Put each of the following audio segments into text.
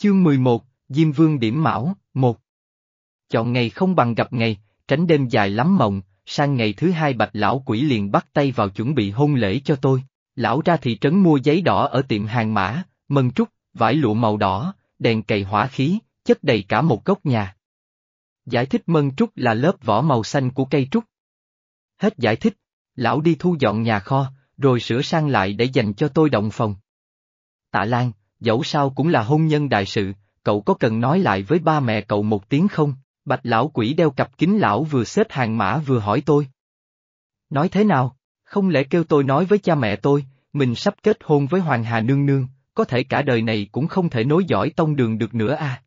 Chương 11, Diêm Vương Điểm Mão, 1 Chọn ngày không bằng gặp ngày, tránh đêm dài lắm mộng, sang ngày thứ hai bạch lão quỷ liền bắt tay vào chuẩn bị hôn lễ cho tôi. Lão ra thị trấn mua giấy đỏ ở tiệm hàng mã, mân trúc, vải lụa màu đỏ, đèn cày hỏa khí, chất đầy cả một góc nhà. Giải thích mân trúc là lớp vỏ màu xanh của cây trúc. Hết giải thích, lão đi thu dọn nhà kho, rồi sửa sang lại để dành cho tôi động phòng. Tạ Lan, dẫu sao cũng là hôn nhân đại sự, cậu có cần nói lại với ba mẹ cậu một tiếng không? Bạch lão quỷ đeo cặp kính lão vừa xếp hàng mã vừa hỏi tôi. Nói thế nào? Không lẽ kêu tôi nói với cha mẹ tôi, mình sắp kết hôn với Hoàng Hà Nương Nương, có thể cả đời này cũng không thể nối dõi tông đường được nữa à?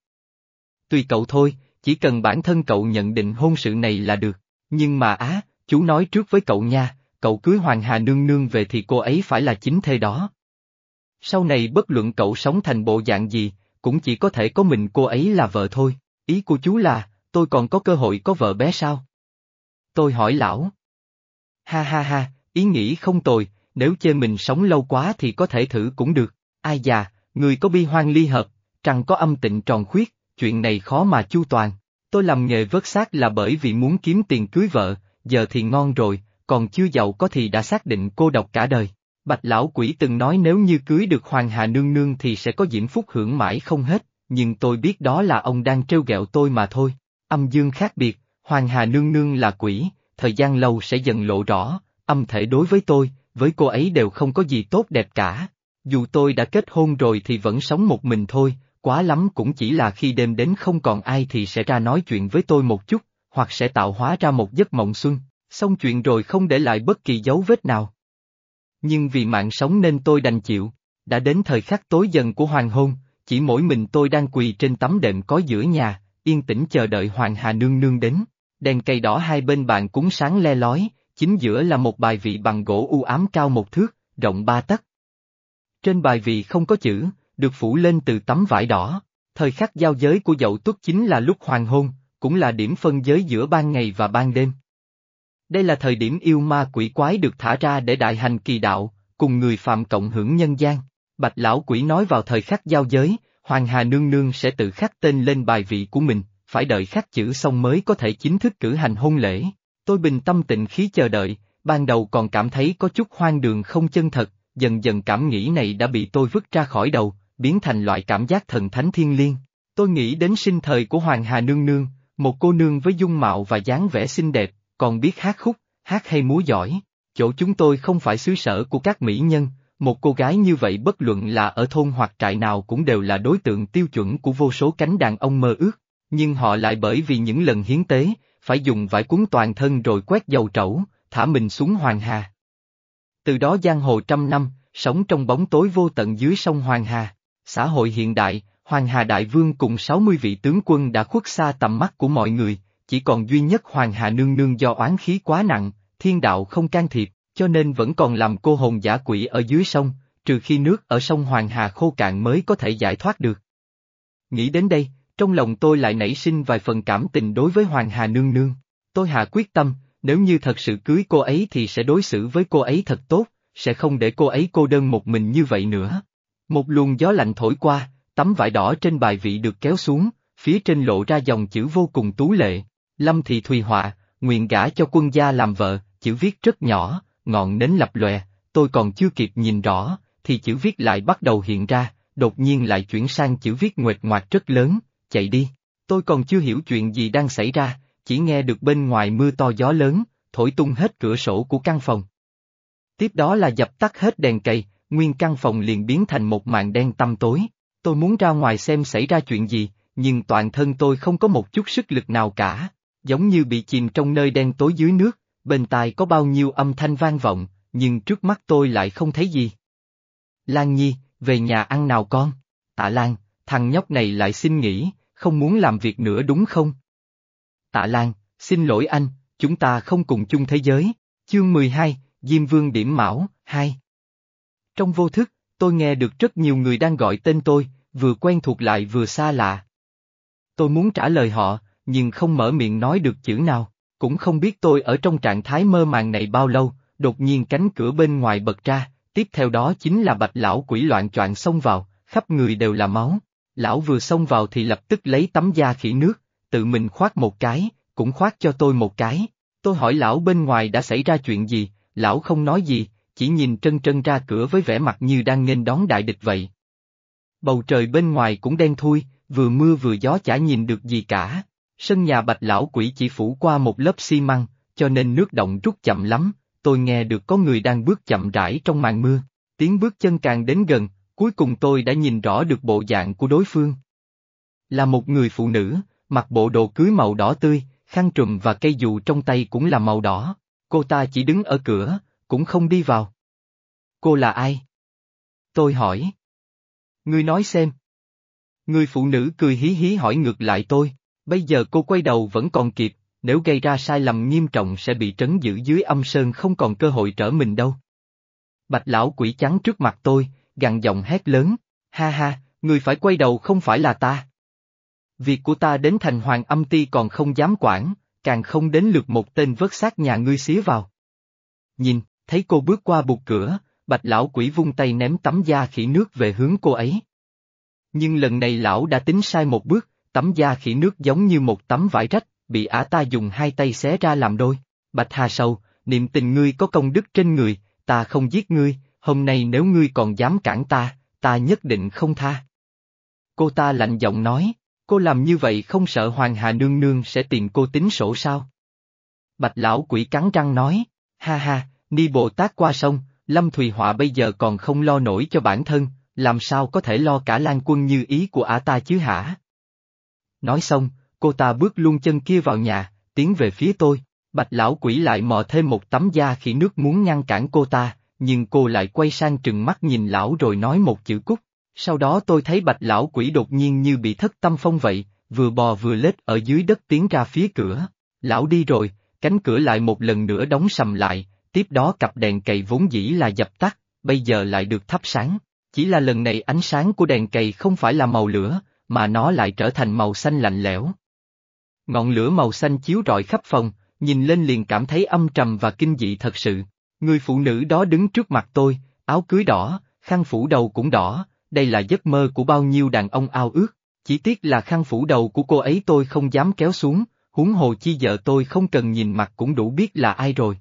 Tùy cậu thôi, chỉ cần bản thân cậu nhận định hôn sự này là được. Nhưng mà á, chú nói trước với cậu nha, cậu cưới Hoàng Hà Nương Nương về thì cô ấy phải là chính thê đó. Sau này bất luận cậu sống thành bộ dạng gì, cũng chỉ có thể có mình cô ấy là vợ thôi. Ý của chú là, tôi còn có cơ hội có vợ bé sao? Tôi hỏi lão. Ha ha ha, ý nghĩ không tồi, nếu chê mình sống lâu quá thì có thể thử cũng được. Ai già, người có bi hoang ly hợp, trăng có âm tịnh tròn khuyết, chuyện này khó mà chu toàn. Tôi làm nghề vớt xác là bởi vì muốn kiếm tiền cưới vợ, giờ thì ngon rồi, còn chưa giàu có thì đã xác định cô độc cả đời. Bạch lão quỷ từng nói nếu như cưới được Hoàng Hà Nương Nương thì sẽ có diễm phúc hưởng mãi không hết, nhưng tôi biết đó là ông đang trêu ghẹo tôi mà thôi. Âm dương khác biệt, Hoàng Hà Nương Nương là quỷ, thời gian lâu sẽ dần lộ rõ, âm thể đối với tôi, với cô ấy đều không có gì tốt đẹp cả. Dù tôi đã kết hôn rồi thì vẫn sống một mình thôi, quá lắm cũng chỉ là khi đêm đến không còn ai thì sẽ ra nói chuyện với tôi một chút, hoặc sẽ tạo hóa ra một giấc mộng xuân, xong chuyện rồi không để lại bất kỳ dấu vết nào. Nhưng vì mạng sống nên tôi đành chịu, đã đến thời khắc tối dần của hoàng hôn, chỉ mỗi mình tôi đang quỳ trên tấm đệm có giữa nhà, yên tĩnh chờ đợi Hoàng Hà Nương Nương đến. Đèn cây đỏ hai bên bàn cúng sáng le lói, chính giữa là một bài vị bằng gỗ u ám cao một thước, rộng ba tấc. Trên bài vị không có chữ, được phủ lên từ tấm vải đỏ. Thời khắc giao giới của dậu tuất chính là lúc hoàng hôn, cũng là điểm phân giới giữa ban ngày và ban đêm. Đây là thời điểm yêu ma quỷ quái được thả ra để đại hành kỳ đạo, cùng người phạm cộng hưởng nhân gian. Bạch lão quỷ nói vào thời khắc giao giới, Hoàng Hà Nương Nương sẽ tự khắc tên lên bài vị của mình, phải đợi khắc chữ xong mới có thể chính thức cử hành hôn lễ. Tôi bình tâm tịnh khí chờ đợi, ban đầu còn cảm thấy có chút hoang đường không chân thật, dần dần cảm nghĩ này đã bị tôi vứt ra khỏi đầu, biến thành loại cảm giác thần thánh thiên liêng. Tôi nghĩ đến sinh thời của Hoàng Hà Nương Nương, một cô nương với dung mạo và dáng vẻ xinh đẹp, còn biết hát khúc, hát hay múa giỏi. Chỗ chúng tôi không phải xứ sở của các mỹ nhân, một cô gái như vậy bất luận là ở thôn hoặc trại nào cũng đều là đối tượng tiêu chuẩn của vô số cánh đàn ông mơ ước, nhưng họ lại bởi vì những lần hiến tế, phải dùng vải cuốn toàn thân rồi quét dầu trẩu, thả mình xuống Hoàng Hà. Từ đó giang hồ trăm năm, sống trong bóng tối vô tận dưới sông Hoàng Hà. Xã hội hiện đại, Hoàng Hà Đại Vương cùng 60 vị tướng quân đã khuất xa tầm mắt của mọi người, chỉ còn duy nhất Hoàng Hà Nương Nương do oán khí quá nặng, thiên đạo không can thiệp, cho nên vẫn còn làm cô hồn giả quỷ ở dưới sông, trừ khi nước ở sông Hoàng Hà khô cạn mới có thể giải thoát được. Nghĩ đến đây, trong lòng tôi lại nảy sinh vài phần cảm tình đối với Hoàng Hà Nương Nương. Tôi hạ quyết tâm, nếu như thật sự cưới cô ấy thì sẽ đối xử với cô ấy thật tốt, sẽ không để cô ấy cô đơn một mình như vậy nữa. Một luồng gió lạnh thổi qua, tấm vải đỏ trên bài vị được kéo xuống, phía trên lộ ra dòng chữ vô cùng tú lệ. Lâm Thị Thùy Họa, nguyện gả cho quân gia làm vợ, chữ viết rất nhỏ, ngọn nến lập lòe, tôi còn chưa kịp nhìn rõ, thì chữ viết lại bắt đầu hiện ra, đột nhiên lại chuyển sang chữ viết nguệt ngoạc rất lớn, chạy đi. Tôi còn chưa hiểu chuyện gì đang xảy ra, chỉ nghe được bên ngoài mưa to gió lớn, thổi tung hết cửa sổ của căn phòng. Tiếp đó là dập tắt hết đèn cầy, nguyên căn phòng liền biến thành một màn đen tăm tối. Tôi muốn ra ngoài xem xảy ra chuyện gì, nhưng toàn thân tôi không có một chút sức lực nào cả, giống như bị chìm trong nơi đen tối dưới nước, bên tai có bao nhiêu âm thanh vang vọng, nhưng trước mắt tôi lại không thấy gì. Lan Nhi, về nhà ăn nào con? Tạ Lan, thằng nhóc này lại xin nghỉ, không muốn làm việc nữa đúng không? Tạ Lan, xin lỗi anh, chúng ta không cùng chung thế giới. Chương 12, Diêm Vương Điểm Mão, 2 Trong vô thức, tôi nghe được rất nhiều người đang gọi tên tôi, vừa quen thuộc lại vừa xa lạ. Tôi muốn trả lời họ, nhưng không mở miệng nói được chữ nào, cũng không biết tôi ở trong trạng thái mơ màng này bao lâu, đột nhiên cánh cửa bên ngoài bật ra, tiếp theo đó chính là bạch lão quỷ loạn choạng xông vào, khắp người đều là máu. Lão vừa xông vào thì lập tức lấy tấm da khỉ nước, tự mình khoát một cái, cũng khoát cho tôi một cái. Tôi hỏi lão bên ngoài đã xảy ra chuyện gì, lão không nói gì, chỉ nhìn trân trân ra cửa với vẻ mặt như đang nghênh đón đại địch vậy. Bầu trời bên ngoài cũng đen thui, vừa mưa vừa gió chả nhìn được gì cả. Sân nhà bạch lão quỷ chỉ phủ qua một lớp xi măng, cho nên nước động rút chậm lắm, tôi nghe được có người đang bước chậm rãi trong màn mưa. Tiếng bước chân càng đến gần, cuối cùng tôi đã nhìn rõ được bộ dạng của đối phương. Là một người phụ nữ, mặc bộ đồ cưới màu đỏ tươi, khăn trùm và cây dù trong tay cũng là màu đỏ. Cô ta chỉ đứng ở cửa, cũng không đi vào. Cô là ai? Tôi hỏi. Ngươi nói xem. Người phụ nữ cười hí hí hỏi ngược lại tôi, bây giờ cô quay đầu vẫn còn kịp, nếu gây ra sai lầm nghiêm trọng sẽ bị trấn giữ dưới âm sơn không còn cơ hội trở mình đâu. Bạch lão quỷ trắng trước mặt tôi, gằn giọng hét lớn, ha ha, người phải quay đầu không phải là ta. Việc của ta đến thành hoàng âm ti còn không dám quản, càng không đến lượt một tên vớt xác nhà ngươi xía vào. Nhìn, thấy cô bước qua bục cửa, bạch lão quỷ vung tay ném tấm da khỉ nước về hướng cô ấy. Nhưng lần này lão đã tính sai một bước, tấm da khỉ nước giống như một tấm vải rách, bị ả ta dùng hai tay xé ra làm đôi. Bạch Hà Sâu, niệm tình ngươi có công đức trên người, ta không giết ngươi, hôm nay nếu ngươi còn dám cản ta, ta nhất định không tha. Cô ta lạnh giọng nói, cô làm như vậy không sợ Hoàng Hà Nương Nương sẽ tìm cô tính sổ sao? Bạch Lão quỷ cắn răng nói, ha ha, Ni Bồ Tát qua sông, Lâm Thùy Họa bây giờ còn không lo nổi cho bản thân, làm sao có thể lo cả lan quân như ý của ả ta chứ hả? Nói xong, cô ta bước luôn chân kia vào nhà, tiến về phía tôi, bạch lão quỷ lại mò thêm một tấm da khỉ nước muốn ngăn cản cô ta, nhưng cô lại quay sang trừng mắt nhìn lão rồi nói một chữ cút. Sau đó tôi thấy bạch lão quỷ đột nhiên như bị thất tâm phong vậy, vừa bò vừa lết ở dưới đất tiến ra phía cửa. Lão đi rồi, cánh cửa lại một lần nữa đóng sầm lại, tiếp đó cặp đèn cầy vốn dĩ là dập tắt, bây giờ lại được thắp sáng. Chỉ là lần này ánh sáng của đèn cầy không phải là màu lửa, mà nó lại trở thành màu xanh lạnh lẽo. Ngọn lửa màu xanh chiếu rọi khắp phòng, nhìn lên liền cảm thấy âm trầm và kinh dị thật sự. Người phụ nữ đó đứng trước mặt tôi, áo cưới đỏ, khăn phủ đầu cũng đỏ, đây là giấc mơ của bao nhiêu đàn ông ao ước. Chỉ tiếc là khăn phủ đầu của cô ấy tôi không dám kéo xuống, huống hồ chi vợ tôi không cần nhìn mặt cũng đủ biết là ai rồi.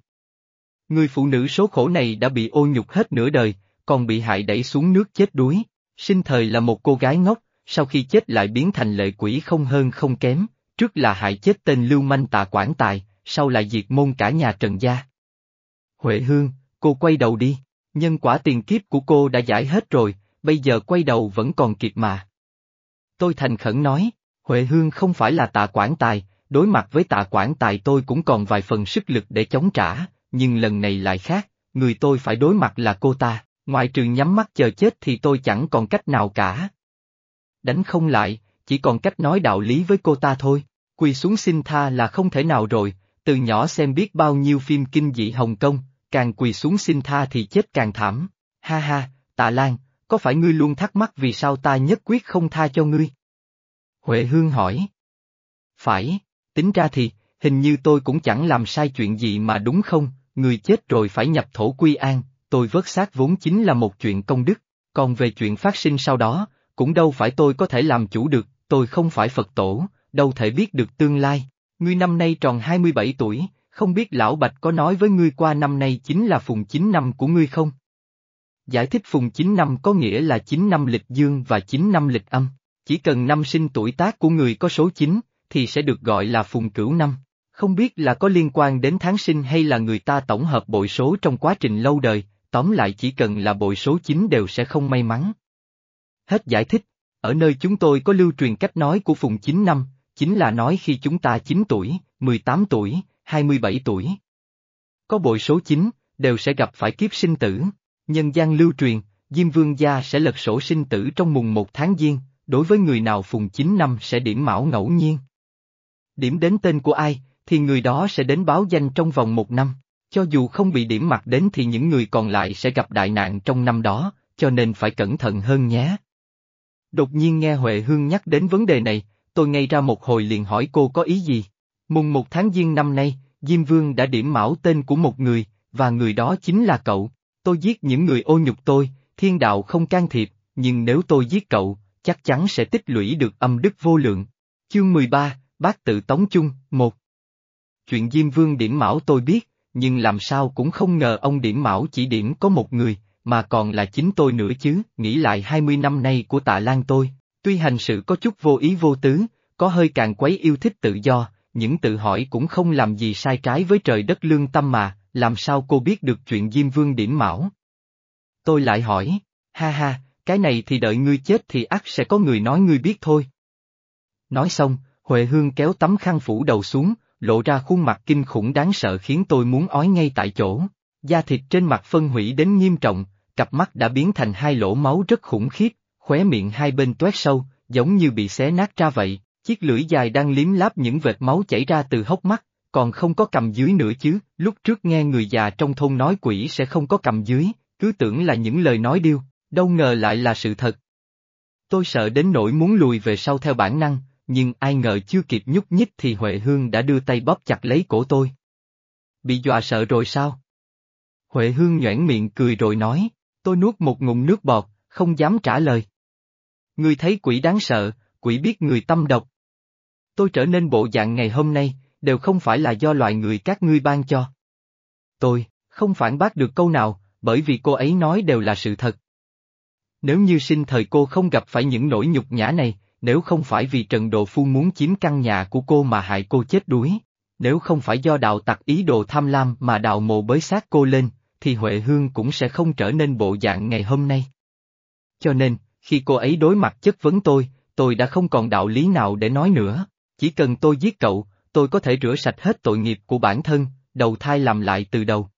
Người phụ nữ số khổ này đã bị ô nhục hết nửa đời, còn bị hại đẩy xuống nước chết đuối. Sinh thời là một cô gái ngốc, sau khi chết lại biến thành lệ quỷ không hơn không kém, trước là hại chết tên lưu manh tạ quản tài, sau lại diệt môn cả nhà Trần Gia. Huệ Hương, cô quay đầu đi, nhân quả tiền kiếp của cô đã giải hết rồi, bây giờ quay đầu vẫn còn kịp mà. Tôi thành khẩn nói, Huệ Hương không phải là tạ quản tài, đối mặt với tạ quản tài tôi cũng còn vài phần sức lực để chống trả, nhưng lần này lại khác, người tôi phải đối mặt là cô ta, ngoại trừ nhắm mắt chờ chết thì tôi chẳng còn cách nào cả. Đánh không lại, chỉ còn cách nói đạo lý với cô ta thôi, quỳ xuống xin tha là không thể nào rồi, từ nhỏ xem biết bao nhiêu phim kinh dị Hồng Kông, càng quỳ xuống xin tha thì chết càng thảm. Ha ha, tạ Lan, có phải ngươi luôn thắc mắc vì sao ta nhất quyết không tha cho ngươi? Huệ Hương hỏi. Phải, tính ra thì, hình như tôi cũng chẳng làm sai chuyện gì mà đúng không, người chết rồi phải nhập thổ quy an, tôi vớt xác vốn chính là một chuyện công đức, còn về chuyện phát sinh sau đó, cũng đâu phải tôi có thể làm chủ được, tôi không phải Phật tổ, đâu thể biết được tương lai. Ngươi năm nay tròn 27 tuổi, không biết Lão Bạch có nói với ngươi qua năm nay chính là phùng 9 năm của ngươi không? Giải thích phùng 9 năm có nghĩa là 9 năm lịch dương và 9 năm lịch âm. Chỉ cần năm sinh tuổi tác của người có số 9, thì sẽ được gọi là phùng cửu năm. Không biết là có liên quan đến tháng sinh hay là người ta tổng hợp bội số trong quá trình lâu đời, tóm lại chỉ cần là bội số 9 đều sẽ không may mắn. Hết giải thích, ở nơi chúng tôi có lưu truyền cách nói của phùng 9 năm, chính là nói khi chúng ta 9 tuổi, 18 tuổi, 27 tuổi. Có bội số 9, đều sẽ gặp phải kiếp sinh tử. Nhân gian lưu truyền, Diêm Vương gia sẽ lật sổ sinh tử trong mùng một tháng Giêng, đối với người nào phùng 9 năm sẽ điểm mão ngẫu nhiên. Điểm đến tên của ai, thì người đó sẽ đến báo danh trong vòng một năm. Cho dù không bị điểm mặt đến thì những người còn lại sẽ gặp đại nạn trong năm đó, cho nên phải cẩn thận hơn nhé. Đột nhiên nghe Huệ Hương nhắc đến vấn đề này, tôi ngay ra một hồi liền hỏi cô có ý gì. Mùng một tháng Giêng năm nay, Diêm Vương đã điểm mão tên của một người, và người đó chính là cậu. Tôi giết những người ô nhục tôi, thiên đạo không can thiệp, nhưng nếu tôi giết cậu, chắc chắn sẽ tích lũy được âm đức vô lượng. Chương 13, Bác tự tống chung, một Chuyện Diêm Vương điểm mão tôi biết, nhưng làm sao cũng không ngờ ông điểm mão chỉ điểm có một người, mà còn là chính tôi nữa chứ, nghĩ lại 20 năm nay của tạ lan tôi, tuy hành sự có chút vô ý vô tứ, có hơi càng quấy yêu thích tự do, những tự hỏi cũng không làm gì sai trái với trời đất lương tâm mà, làm sao cô biết được chuyện Diêm Vương điểm mão? Tôi lại hỏi, ha ha, cái này thì đợi ngươi chết thì ắt sẽ có người nói ngươi biết thôi. Nói xong, Huệ Hương kéo tấm khăn phủ đầu xuống, lộ ra khuôn mặt kinh khủng đáng sợ khiến tôi muốn ói ngay tại chỗ. Da thịt trên mặt phân hủy đến nghiêm trọng, cặp mắt đã biến thành hai lỗ máu rất khủng khiếp, khóe miệng hai bên toét sâu, giống như bị xé nát ra vậy, chiếc lưỡi dài đang liếm láp những vệt máu chảy ra từ hốc mắt, còn không có cầm dưới nữa chứ, lúc trước nghe người già trong thôn nói quỷ sẽ không có cầm dưới, cứ tưởng là những lời nói điêu, đâu ngờ lại là sự thật. Tôi sợ đến nỗi muốn lùi về sau theo bản năng, nhưng ai ngờ chưa kịp nhúc nhích thì Huệ Hương đã đưa tay bóp chặt lấy cổ tôi. Bị dọa sợ rồi sao? Huệ Hương nhoảng miệng cười rồi nói, tôi nuốt một ngụm nước bọt, không dám trả lời. Người thấy quỷ đáng sợ, quỷ biết người tâm độc. Tôi trở nên bộ dạng ngày hôm nay, đều không phải là do loài người các ngươi ban cho. Tôi, không phản bác được câu nào, bởi vì cô ấy nói đều là sự thật. Nếu như sinh thời cô không gặp phải những nỗi nhục nhã này, nếu không phải vì Trần Độ Phu muốn chiếm căn nhà của cô mà hại cô chết đuối, nếu không phải do đạo tặc ý đồ tham lam mà đạo mộ bới xác cô lên, thì Huệ Hương cũng sẽ không trở nên bộ dạng ngày hôm nay. Cho nên, khi cô ấy đối mặt chất vấn tôi, tôi đã không còn đạo lý nào để nói nữa, chỉ cần tôi giết cậu, tôi có thể rửa sạch hết tội nghiệp của bản thân, đầu thai làm lại từ đầu.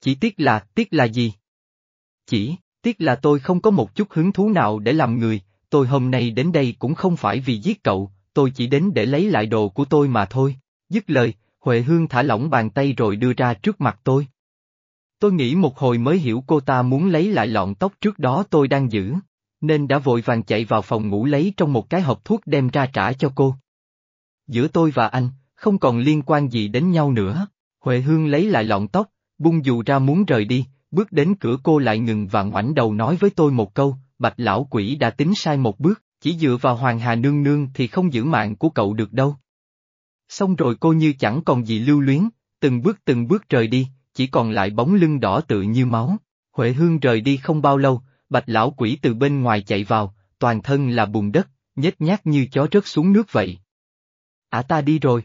Chỉ tiếc là, tiếc là gì? Chỉ, tiếc là tôi không có một chút hứng thú nào để làm người, tôi hôm nay đến đây cũng không phải vì giết cậu, tôi chỉ đến để lấy lại đồ của tôi mà thôi. Dứt lời, Huệ Hương thả lỏng bàn tay rồi đưa ra trước mặt tôi. Tôi nghĩ một hồi mới hiểu cô ta muốn lấy lại lọn tóc trước đó tôi đang giữ, nên đã vội vàng chạy vào phòng ngủ lấy trong một cái hộp thuốc đem ra trả cho cô. Giữa tôi và anh, không còn liên quan gì đến nhau nữa. Huệ Hương lấy lại lọn tóc, bung dù ra muốn rời đi, bước đến cửa cô lại ngừng và ngoảnh đầu nói với tôi một câu, bạch lão quỷ đã tính sai một bước, chỉ dựa vào Hoàng Hà Nương Nương thì không giữ mạng của cậu được đâu. Xong rồi cô như chẳng còn gì lưu luyến, từng bước từng bước rời đi, chỉ còn lại bóng lưng đỏ tự như máu. Huệ Hương rời đi không bao lâu, bạch lão quỷ từ bên ngoài chạy vào, toàn thân là bùn đất, nhếch nhác như chó rớt xuống nước vậy. À ta đi rồi.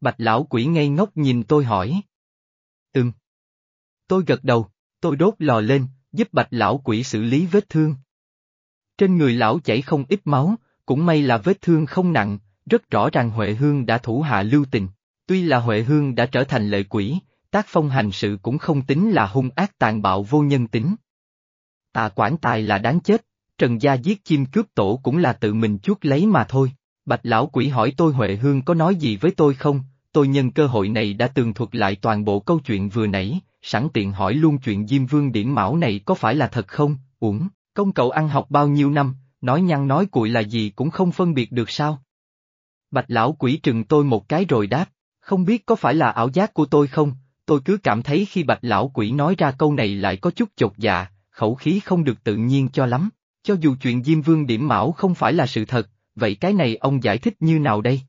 Bạch lão quỷ ngây ngốc nhìn tôi hỏi. Ừm. Tôi gật đầu, tôi đốt lò lên, giúp bạch lão quỷ xử lý vết thương. Trên người lão chảy không ít máu, cũng may là vết thương không nặng, rất rõ ràng Huệ Hương đã thủ hạ lưu tình. Tuy là Huệ Hương đã trở thành lệ quỷ, tác phong hành sự cũng không tính là hung ác tàn bạo vô nhân tính. Tạ quản tài là đáng chết, Trần Gia giết chim cướp tổ cũng là tự mình chuốt lấy mà thôi. Bạch lão quỷ hỏi tôi Huệ Hương có nói gì với tôi không, tôi nhân cơ hội này đã tường thuật lại toàn bộ câu chuyện vừa nãy, sẵn tiện hỏi luôn chuyện Diêm Vương điểm mão này có phải là thật không, uổng, công cậu ăn học bao nhiêu năm, nói nhăn nói cuội là gì cũng không phân biệt được sao. Bạch lão quỷ trừng tôi một cái rồi đáp, không biết có phải là ảo giác của tôi không, tôi cứ cảm thấy khi bạch lão quỷ nói ra câu này lại có chút chột dạ, khẩu khí không được tự nhiên cho lắm, cho dù chuyện Diêm Vương điểm mão không phải là sự thật, vậy cái này ông giải thích như nào đây?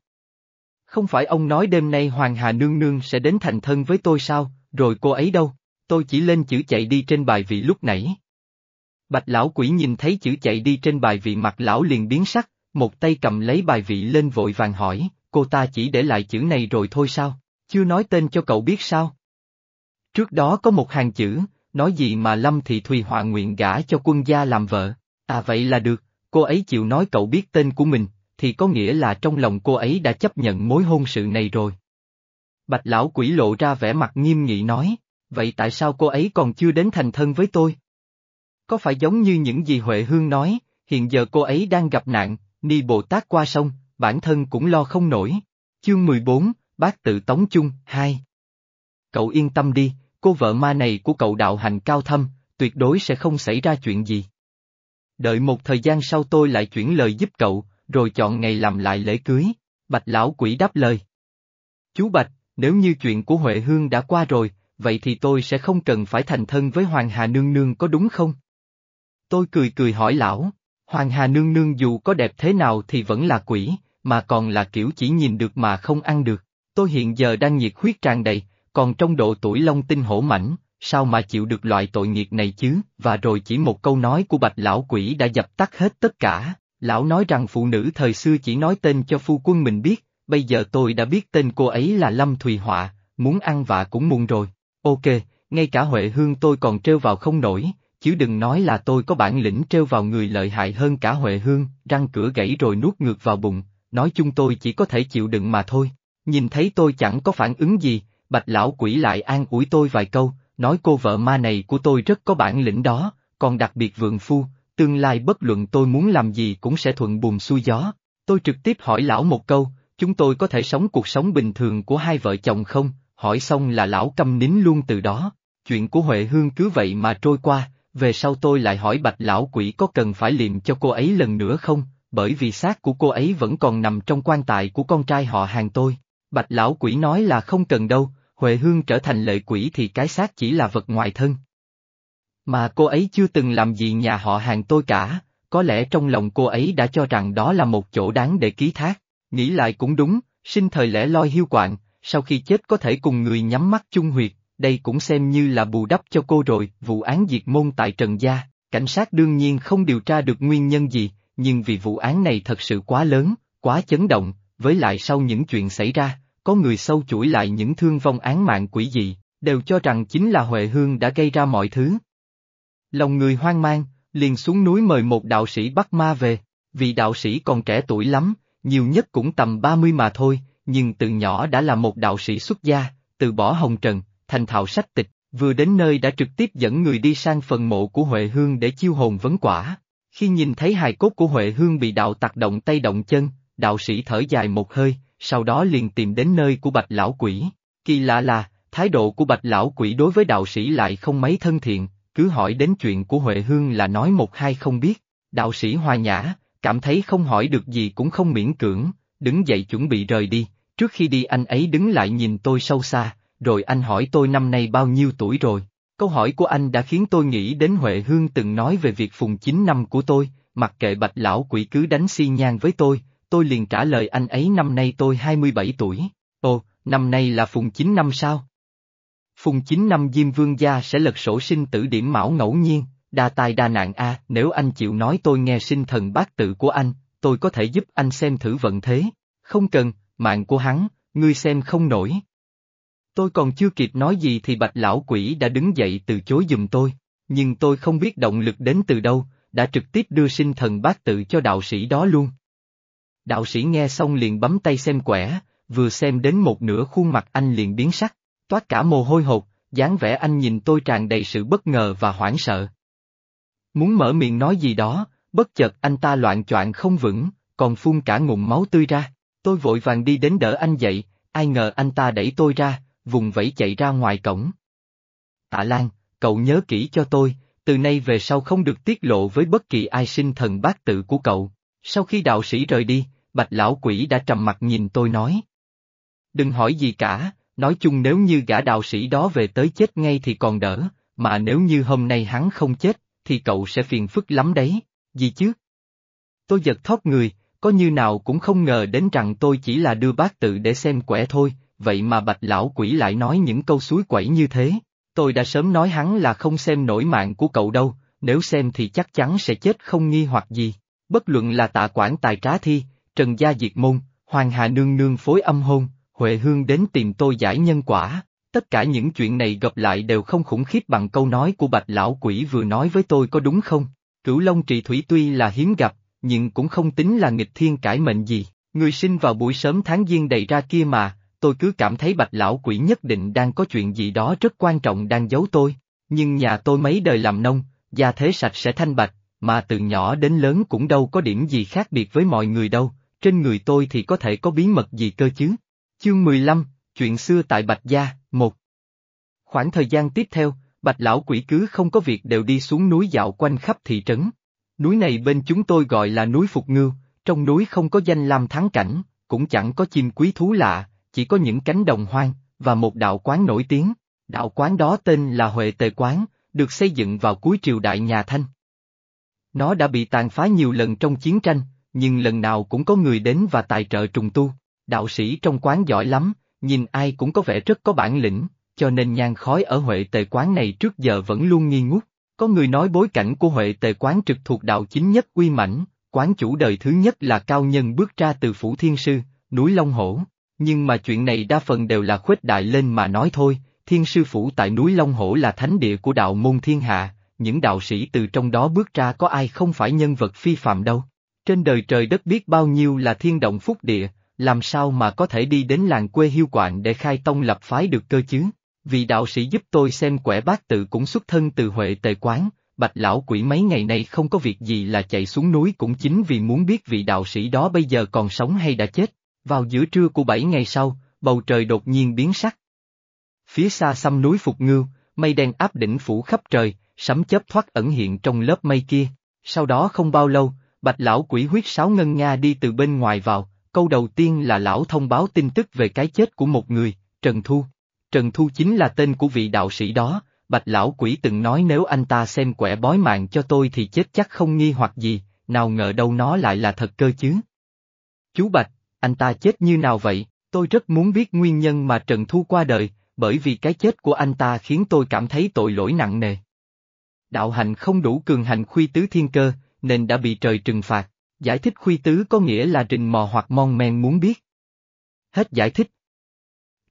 Không phải ông nói đêm nay Hoàng Hà Nương Nương sẽ đến thành thân với tôi sao, rồi cô ấy đâu? Tôi chỉ lên chữ chạy đi trên bài vị lúc nãy. Bạch lão quỷ nhìn thấy chữ chạy đi trên bài vị mặt lão liền biến sắc, một tay cầm lấy bài vị lên vội vàng hỏi, cô ta chỉ để lại chữ này rồi thôi sao, chưa nói tên cho cậu biết sao? Trước đó có một hàng chữ, nói gì mà Lâm Thị Thùy họa nguyện gả cho quân gia làm vợ, à vậy là được, cô ấy chịu nói cậu biết tên của mình, thì có nghĩa là trong lòng cô ấy đã chấp nhận mối hôn sự này rồi. Bạch lão quỷ lộ ra vẻ mặt nghiêm nghị nói, vậy tại sao cô ấy còn chưa đến thành thân với tôi? Có phải giống như những gì Huệ Hương nói, hiện giờ cô ấy đang gặp nạn, ni Bồ Tát qua sông, bản thân cũng lo không nổi. Chương 14, Bác tự tống chung, 2 Cậu yên tâm đi, cô vợ ma này của cậu đạo hành cao thâm, tuyệt đối sẽ không xảy ra chuyện gì. Đợi một thời gian sau tôi lại chuyển lời giúp cậu, rồi chọn ngày làm lại lễ cưới. Bạch lão quỷ đáp lời. Chú Bạch, nếu như chuyện của Huệ Hương đã qua rồi, vậy thì tôi sẽ không cần phải thành thân với Hoàng Hà Nương Nương có đúng không? Tôi cười cười hỏi lão, Hoàng Hà Nương Nương dù có đẹp thế nào thì vẫn là quỷ, mà còn là kiểu chỉ nhìn được mà không ăn được. Tôi hiện giờ đang nhiệt huyết tràn đầy, còn trong độ tuổi long tinh hổ mảnh, sao mà chịu được loại tội nghiệt này chứ, và rồi chỉ một câu nói của bạch lão quỷ đã dập tắt hết tất cả. Lão nói rằng phụ nữ thời xưa chỉ nói tên cho phu quân mình biết, bây giờ tôi đã biết tên cô ấy là Lâm Thùy Họa, muốn ăn vạ cũng muôn rồi. Ok, ngay cả Huệ Hương tôi còn trêu vào không nổi, chứ đừng nói là tôi có bản lĩnh trêu vào người lợi hại hơn cả Huệ Hương, răng cửa gãy rồi nuốt ngược vào bụng, nói chung tôi chỉ có thể chịu đựng mà thôi. Nhìn thấy tôi chẳng có phản ứng gì, bạch lão quỷ lại an ủi tôi vài câu, nói cô vợ ma này của tôi rất có bản lĩnh đó, còn đặc biệt vượng phu, tương lai bất luận tôi muốn làm gì cũng sẽ thuận buồm xuôi gió. Tôi trực tiếp hỏi lão một câu, chúng tôi có thể sống cuộc sống bình thường của hai vợ chồng không, hỏi xong là lão câm nín luôn từ đó. Chuyện của Huệ Hương cứ vậy mà trôi qua, về sau tôi lại hỏi bạch lão quỷ có cần phải liệm cho cô ấy lần nữa không, bởi vì xác của cô ấy vẫn còn nằm trong quan tài của con trai họ hàng tôi. Bạch lão quỷ nói là không cần đâu, Huệ Hương trở thành lệ quỷ thì cái xác chỉ là vật ngoài thân. Mà cô ấy chưa từng làm gì nhà họ hàng tôi cả, có lẽ trong lòng cô ấy đã cho rằng đó là một chỗ đáng để ký thác, nghĩ lại cũng đúng, sinh thời lẽ loi hiu quạng, sau khi chết có thể cùng người nhắm mắt chung huyệt, đây cũng xem như là bù đắp cho cô rồi, vụ án diệt môn tại Trần Gia, cảnh sát đương nhiên không điều tra được nguyên nhân gì, nhưng vì vụ án này thật sự quá lớn, quá chấn động, với lại sau những chuyện xảy ra, có người sâu chuỗi lại những thương vong án mạng quỷ dị, đều cho rằng chính là Huệ Hương đã gây ra mọi thứ. Lòng người hoang mang, liền xuống núi mời một đạo sĩ bắt ma về, vì đạo sĩ còn trẻ tuổi lắm, nhiều nhất cũng tầm 30 mà thôi, nhưng từ nhỏ đã là một đạo sĩ xuất gia, từ bỏ hồng trần, thành thạo sách tịch, vừa đến nơi đã trực tiếp dẫn người đi sang phần mộ của Huệ Hương để chiêu hồn vấn quả. Khi nhìn thấy hài cốt của Huệ Hương bị đạo tặc động tay động chân, đạo sĩ thở dài một hơi, sau đó liền tìm đến nơi của bạch lão quỷ. Kỳ lạ là, thái độ của bạch lão quỷ đối với đạo sĩ lại không mấy thân thiện, cứ hỏi đến chuyện của Huệ Hương là nói một hai không biết. Đạo sĩ hòa nhã, cảm thấy không hỏi được gì cũng không miễn cưỡng, đứng dậy chuẩn bị rời đi, trước khi đi anh ấy đứng lại nhìn tôi sâu xa, rồi anh hỏi tôi năm nay bao nhiêu tuổi rồi. Câu hỏi của anh đã khiến tôi nghĩ đến Huệ Hương từng nói về việc phùng 9 năm của tôi, mặc kệ bạch lão quỷ cứ đánh xi nhan với tôi, tôi liền trả lời anh ấy năm nay tôi 27 tuổi. Ồ, năm nay là phùng 9 năm sao? Phùng 9 năm Diêm Vương Gia sẽ lật sổ sinh tử điểm mão ngẫu nhiên, đa tai đa nạn a nếu anh chịu nói tôi nghe sinh thần bát tự của anh, tôi có thể giúp anh xem thử vận thế. Không cần, mạng của hắn, ngươi xem không nổi. Tôi còn chưa kịp nói gì thì bạch lão quỷ đã đứng dậy từ chối giùm tôi, nhưng tôi không biết động lực đến từ đâu, đã trực tiếp đưa sinh thần bát tự cho đạo sĩ đó luôn. Đạo sĩ nghe xong liền bấm tay xem quẻ, vừa xem đến một nửa khuôn mặt anh liền biến sắc, toát cả mồ hôi hột, dáng vẻ anh nhìn tôi tràn đầy sự bất ngờ và hoảng sợ. Muốn mở miệng nói gì đó, bất chợt anh ta loạn choạng không vững, còn phun cả ngụm máu tươi ra. Tôi vội vàng đi đến đỡ anh dậy, ai ngờ anh ta đẩy tôi ra, vùng vẫy chạy ra ngoài cổng. Tạ Lan, cậu nhớ kỹ cho tôi, từ nay về sau không được tiết lộ với bất kỳ ai sinh thần bát tự của cậu. Sau khi đạo sĩ rời đi, bạch lão quỷ đã trầm mặt nhìn tôi nói. Đừng hỏi gì cả, nói chung nếu như gã đạo sĩ đó về tới chết ngay thì còn đỡ, mà nếu như hôm nay hắn không chết, thì cậu sẽ phiền phức lắm đấy, gì chứ? Tôi giật thót người, có như nào cũng không ngờ đến rằng tôi chỉ là đưa bác tự để xem quẻ thôi, vậy mà bạch lão quỷ lại nói những câu suối quẩy như thế. Tôi đã sớm nói hắn là không xem nổi mạng của cậu đâu, nếu xem thì chắc chắn sẽ chết không nghi hoặc gì. Bất luận là tạ quản tài trá thi, trần gia diệt môn, hoàng hà nương nương phối âm hôn, Huệ Hương đến tìm tôi giải nhân quả, tất cả những chuyện này gặp lại đều không khủng khiếp bằng câu nói của bạch lão quỷ vừa nói với tôi có đúng không? Cửu Long trì thủy tuy là hiếm gặp, nhưng cũng không tính là nghịch thiên cải mệnh gì, người sinh vào buổi sớm tháng giêng đầy ra kia mà, tôi cứ cảm thấy bạch lão quỷ nhất định đang có chuyện gì đó rất quan trọng đang giấu tôi, nhưng nhà tôi mấy đời làm nông, gia thế sạch sẽ thanh bạch, mà từ nhỏ đến lớn cũng đâu có điểm gì khác biệt với mọi người đâu, trên người tôi thì có thể có bí mật gì cơ chứ. Chương 15, Chuyện xưa tại Bạch Gia, một Khoảng thời gian tiếp theo, Bạch Lão Quỷ cứ không có việc đều đi xuống núi dạo quanh khắp thị trấn. Núi này bên chúng tôi gọi là núi Phục Ngưu, trong núi không có danh lam thắng cảnh, cũng chẳng có chim quý thú lạ, chỉ có những cánh đồng hoang, và một đạo quán nổi tiếng. Đạo quán đó tên là Huệ Tề Quán, được xây dựng vào cuối triều đại nhà Thanh. Nó đã bị tàn phá nhiều lần trong chiến tranh, nhưng lần nào cũng có người đến và tài trợ trùng tu. Đạo sĩ trong quán giỏi lắm, nhìn ai cũng có vẻ rất có bản lĩnh, cho nên nhang khói ở Huệ Tề quán này trước giờ vẫn luôn nghi ngút. Có người nói bối cảnh của Huệ Tề quán trực thuộc đạo chính nhất uy mãnh, quán chủ đời thứ nhất là cao nhân bước ra từ Phủ Thiên Sư, núi Long Hổ. Nhưng mà chuyện này đa phần đều là khuếch đại lên mà nói thôi, Thiên Sư Phủ tại núi Long Hổ là thánh địa của đạo môn thiên hạ, những đạo sĩ từ trong đó bước ra có ai không phải nhân vật phi phạm đâu. Trên đời trời đất biết bao nhiêu là thiên động phúc địa, làm sao mà có thể đi đến làng quê hiu quạng để khai tông lập phái được cơ chứ? Vì đạo sĩ giúp tôi xem quẻ bát tự cũng xuất thân từ Huệ Tề Quán, bạch lão quỷ mấy ngày nay không có việc gì là chạy xuống núi cũng chính vì muốn biết vị đạo sĩ đó bây giờ còn sống hay đã chết. Vào giữa trưa của bảy ngày sau, bầu trời đột nhiên biến sắc. Phía xa xăm núi Phục Ngưu, mây đen áp đỉnh phủ khắp trời, sấm chớp thoát ẩn hiện trong lớp mây kia. Sau đó không bao lâu, bạch lão quỷ huyết sáo ngân nga đi từ bên ngoài vào, câu đầu tiên là lão thông báo tin tức về cái chết của một người, Trần Thu. Trần Thu chính là tên của vị đạo sĩ đó, bạch lão quỷ từng nói nếu anh ta xem quẻ bói mạng cho tôi thì chết chắc không nghi hoặc gì, nào ngờ đâu nó lại là thật cơ chứ. Chú Bạch, anh ta chết như nào vậy? Tôi rất muốn biết nguyên nhân mà Trần Thu qua đời, bởi vì cái chết của anh ta khiến tôi cảm thấy tội lỗi nặng nề. Đạo hành không đủ cường hành khuy tứ thiên cơ, nên đã bị trời trừng phạt. Giải thích khuy tứ có nghĩa là trình mò hoặc mon men muốn biết. Hết giải thích.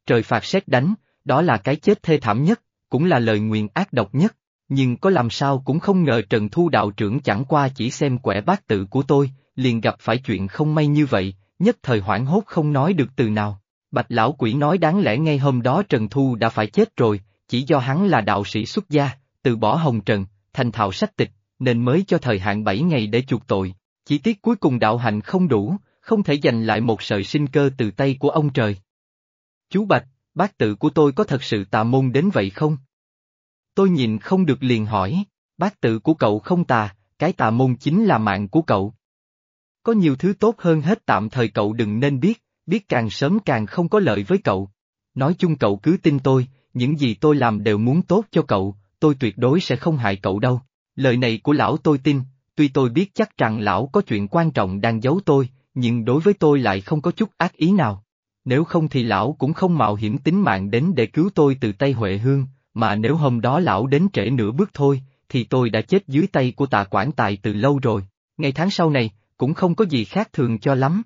Trời phạt xét đánh, đó là cái chết thê thảm nhất, cũng là lời nguyện ác độc nhất, nhưng có làm sao cũng không ngờ Trần Thu đạo trưởng chẳng qua chỉ xem quẻ bát tự của tôi, liền gặp phải chuyện không may như vậy, nhất thời hoảng hốt không nói được từ nào. Bạch lão quỷ nói đáng lẽ ngay hôm đó Trần Thu đã phải chết rồi, chỉ do hắn là đạo sĩ xuất gia, từ bỏ hồng trần, thành thạo sách tịch, nên mới cho thời hạn 7 ngày để chuộc tội. Chỉ tiếc cuối cùng đạo hạnh không đủ, không thể giành lại một sợi sinh cơ từ tay của ông trời. Chú Bạch, bác tự của tôi có thật sự tà môn đến vậy không? Tôi nhìn không được liền hỏi, bác tự của cậu không tà, cái tà môn chính là mạng của cậu. Có nhiều thứ tốt hơn hết tạm thời cậu đừng nên biết, biết càng sớm càng không có lợi với cậu. Nói chung cậu cứ tin tôi, những gì tôi làm đều muốn tốt cho cậu, tôi tuyệt đối sẽ không hại cậu đâu. Lời này của lão tôi tin, tuy tôi biết chắc rằng lão có chuyện quan trọng đang giấu tôi, nhưng đối với tôi lại không có chút ác ý nào. Nếu không thì lão cũng không mạo hiểm tính mạng đến để cứu tôi từ tay Huệ Hương, mà nếu hôm đó lão đến trễ nửa bước thôi, thì tôi đã chết dưới tay của tà quản tài từ lâu rồi. Ngày tháng sau này, cũng không có gì khác thường cho lắm.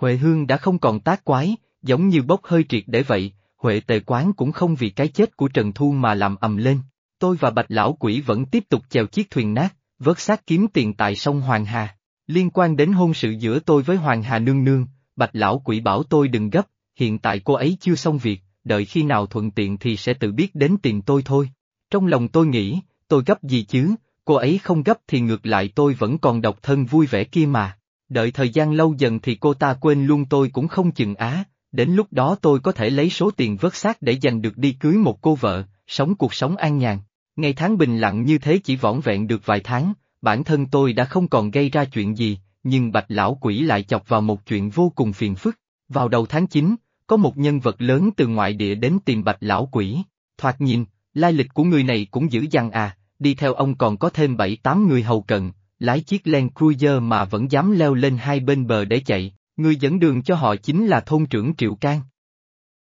Huệ Hương đã không còn tác quái, giống như bốc hơi triệt để vậy, Huệ Tề Quán cũng không vì cái chết của Trần Thu mà làm ầm lên. Tôi và Bạch Lão Quỷ vẫn tiếp tục chèo chiếc thuyền nát, vớt xác kiếm tiền tại sông Hoàng Hà. Liên quan đến hôn sự giữa tôi với Hoàng Hà Nương Nương, Bạch Lão Quỷ bảo tôi đừng gấp, hiện tại cô ấy chưa xong việc, đợi khi nào thuận tiện thì sẽ tự biết đến tìm tôi thôi. Trong lòng tôi nghĩ, tôi gấp gì chứ, cô ấy không gấp thì ngược lại tôi vẫn còn độc thân vui vẻ kia mà. Đợi thời gian lâu dần thì cô ta quên luôn tôi cũng không chừng á, đến lúc đó tôi có thể lấy số tiền vớt xác để dành được đi cưới một cô vợ, sống cuộc sống an nhàn. Ngày tháng bình lặng như thế chỉ vỏn vẹn được vài tháng, bản thân tôi đã không còn gây ra chuyện gì, nhưng bạch lão quỷ lại chọc vào một chuyện vô cùng phiền phức. Vào đầu tháng 9, có một nhân vật lớn từ ngoại địa đến tìm bạch lão quỷ. Thoạt nhìn, lai lịch của người này cũng dữ dằn à, đi theo ông còn có thêm 7-8 người hầu cận, lái chiếc Land Cruiser mà vẫn dám leo lên hai bên bờ để chạy, người dẫn đường cho họ chính là thôn trưởng Triệu Cang.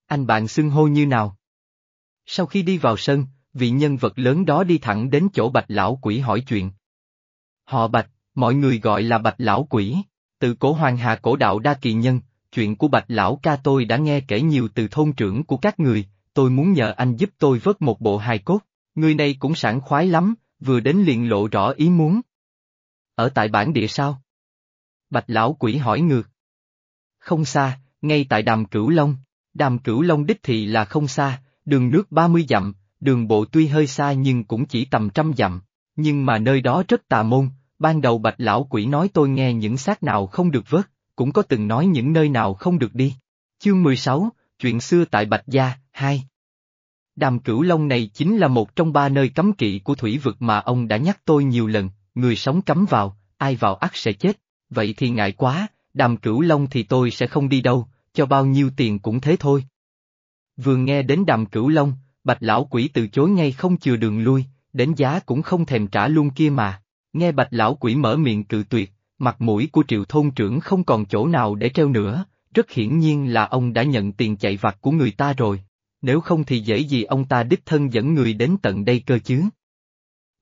Anh bạn xưng hô như nào? Sau khi đi vào sân, vị nhân vật lớn đó đi thẳng đến chỗ bạch lão quỷ hỏi chuyện. Họ bạch, mọi người gọi là bạch lão quỷ, từ cổ hoàng hà cổ đạo đa kỳ nhân, chuyện của bạch lão ca tôi đã nghe kể nhiều từ thôn trưởng của các người, tôi muốn nhờ anh giúp tôi vớt một bộ hài cốt, người này cũng sảng khoái lắm, vừa đến liền lộ rõ ý muốn. Ở tại bản địa sao? Bạch lão quỷ hỏi ngược. Không xa, ngay tại đàm cửu long, đàm cửu long đích thị là không xa, đường nước 30 dặm, đường bộ tuy hơi xa nhưng cũng chỉ tầm trăm dặm, nhưng mà nơi đó rất tà môn, ban đầu bạch lão quỷ nói tôi nghe những xác nào không được vớt, cũng có từng nói những nơi nào không được đi. Chương 16, chuyện xưa tại Bạch Gia, 2 Đàm Cửu Long này chính là một trong ba nơi cấm kỵ của thủy vực mà ông đã nhắc tôi nhiều lần, người sống cấm vào, ai vào ắt sẽ chết, vậy thì ngại quá, đàm Cửu Long thì tôi sẽ không đi đâu, cho bao nhiêu tiền cũng thế thôi. Vừa nghe đến đàm Cửu Long, bạch lão quỷ từ chối ngay không chừa đường lui, đến giá cũng không thèm trả luôn kia mà. Nghe bạch lão quỷ mở miệng cự tuyệt, mặt mũi của triệu thôn trưởng không còn chỗ nào để treo nữa, rất hiển nhiên là ông đã nhận tiền chạy vặt của người ta rồi. Nếu không thì dễ gì ông ta đích thân dẫn người đến tận đây cơ chứ.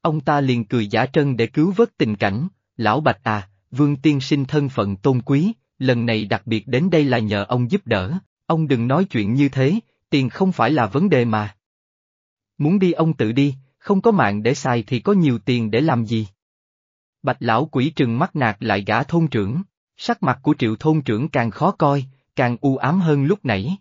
Ông ta liền cười giả trân để cứu vớt tình cảnh, lão bạch à, vương tiên sinh thân phận tôn quý, lần này đặc biệt đến đây là nhờ ông giúp đỡ, ông đừng nói chuyện như thế, tiền không phải là vấn đề mà. Muốn đi ông tự đi, không có mạng để xài thì có nhiều tiền để làm gì. Bạch lão quỷ trừng mắt nạt lại gã thôn trưởng, sắc mặt của triệu thôn trưởng càng khó coi, càng u ám hơn lúc nãy.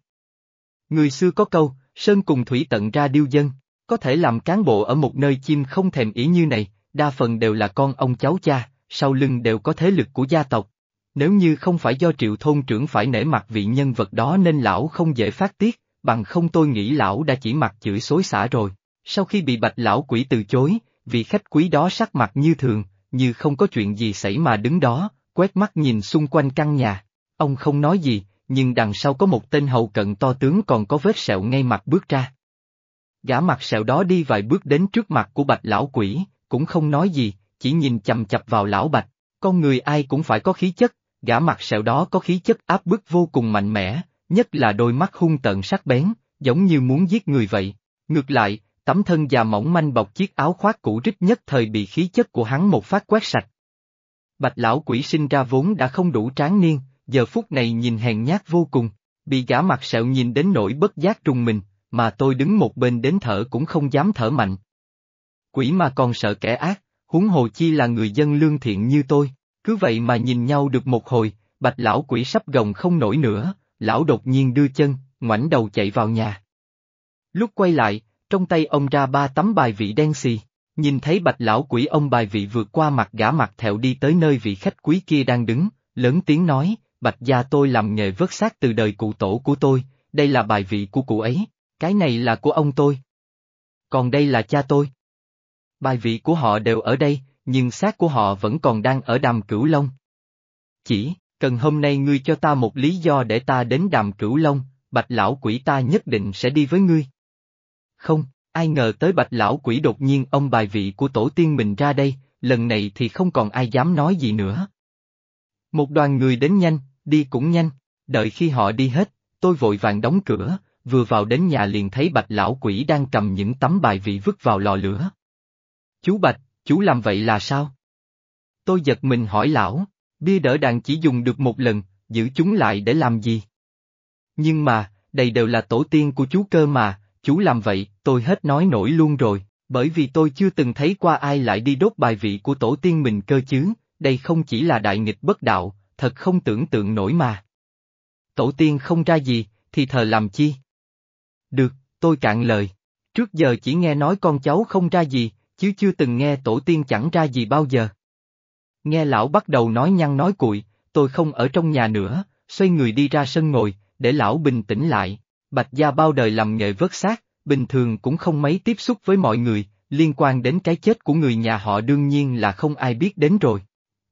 Người xưa có câu, sơn cùng thủy tận ra điêu dân, có thể làm cán bộ ở một nơi chim không thèm ý như này, đa phần đều là con ông cháu cha, sau lưng đều có thế lực của gia tộc. Nếu như không phải do triệu thôn trưởng phải nể mặt vị nhân vật đó nên lão không dễ phát tiết, bằng không tôi nghĩ lão đã chỉ mặt chửi xối xả rồi. Sau khi bị bạch lão quỷ từ chối, vị khách quý đó sắc mặt như thường, như không có chuyện gì xảy mà đứng đó, quét mắt nhìn xung quanh căn nhà. Ông không nói gì, nhưng đằng sau có một tên hầu cận to tướng còn có vết sẹo ngay mặt bước ra. Gã mặt sẹo đó đi vài bước đến trước mặt của bạch lão quỷ, cũng không nói gì, chỉ nhìn chầm chập vào lão bạch. Con người ai cũng phải có khí chất, gã mặt sẹo đó có khí chất áp bức vô cùng mạnh mẽ, nhất là đôi mắt hung tợn sắc bén, giống như muốn giết người vậy. Ngược lại, tấm thân già mỏng manh bọc chiếc áo khoác cũ rích nhất thời bị khí chất của hắn một phát quét sạch. Bạch lão quỷ sinh ra vốn đã không đủ tráng niên, giờ phút này nhìn hèn nhát vô cùng, bị gã mặt sẹo nhìn đến nỗi bất giác trùng mình, mà tôi đứng một bên đến thở cũng không dám thở mạnh. Quỷ mà còn sợ kẻ ác, huống hồ chi là người dân lương thiện như tôi, cứ vậy mà nhìn nhau được một hồi, bạch lão quỷ sắp gồng không nổi nữa, lão đột nhiên đưa chân, ngoảnh đầu chạy vào nhà. Lúc quay lại, trong tay ông ra ba tấm bài vị đen xì, nhìn thấy bạch lão quỷ ông bài vị vượt qua mặt gã mặt thẹo đi tới nơi vị khách quý kia đang đứng, lớn tiếng nói, bạch gia tôi làm nghề vớt xác từ đời cụ tổ của tôi, đây là bài vị của cụ ấy, cái này là của ông tôi. Còn đây là cha tôi. Bài vị của họ đều ở đây, nhưng xác của họ vẫn còn đang ở đàm cửu long. Chỉ, cần hôm nay ngươi cho ta một lý do để ta đến đàm cửu long, bạch lão quỷ ta nhất định sẽ đi với ngươi. Không, ai ngờ tới bạch lão quỷ đột nhiên ông bài vị của tổ tiên mình ra đây, lần này thì không còn ai dám nói gì nữa. Một đoàn người đến nhanh, đi cũng nhanh, đợi khi họ đi hết, tôi vội vàng đóng cửa, vừa vào đến nhà liền thấy bạch lão quỷ đang cầm những tấm bài vị vứt vào lò lửa. Chú Bạch, chú làm vậy là sao? Tôi giật mình hỏi lão, bia đỡ đàn chỉ dùng được một lần, giữ chúng lại để làm gì? Nhưng mà, đây đều là tổ tiên của chú cơ mà, chú làm vậy, tôi hết nói nổi luôn rồi, bởi vì tôi chưa từng thấy qua ai lại đi đốt bài vị của tổ tiên mình cơ chứ, đây không chỉ là đại nghịch bất đạo, thật không tưởng tượng nổi mà. Tổ tiên không ra gì, thì thờ làm chi? Được, tôi cạn lời. Trước giờ chỉ nghe nói con cháu không ra gì, chứ chưa từng nghe tổ tiên chẳng ra gì bao giờ. Nghe lão bắt đầu nói nhăn nói cuội, tôi không ở trong nhà nữa, xoay người đi ra sân ngồi, để lão bình tĩnh lại. Bạch gia bao đời làm nghề vớt xác, bình thường cũng không mấy tiếp xúc với mọi người, liên quan đến cái chết của người nhà họ đương nhiên là không ai biết đến rồi.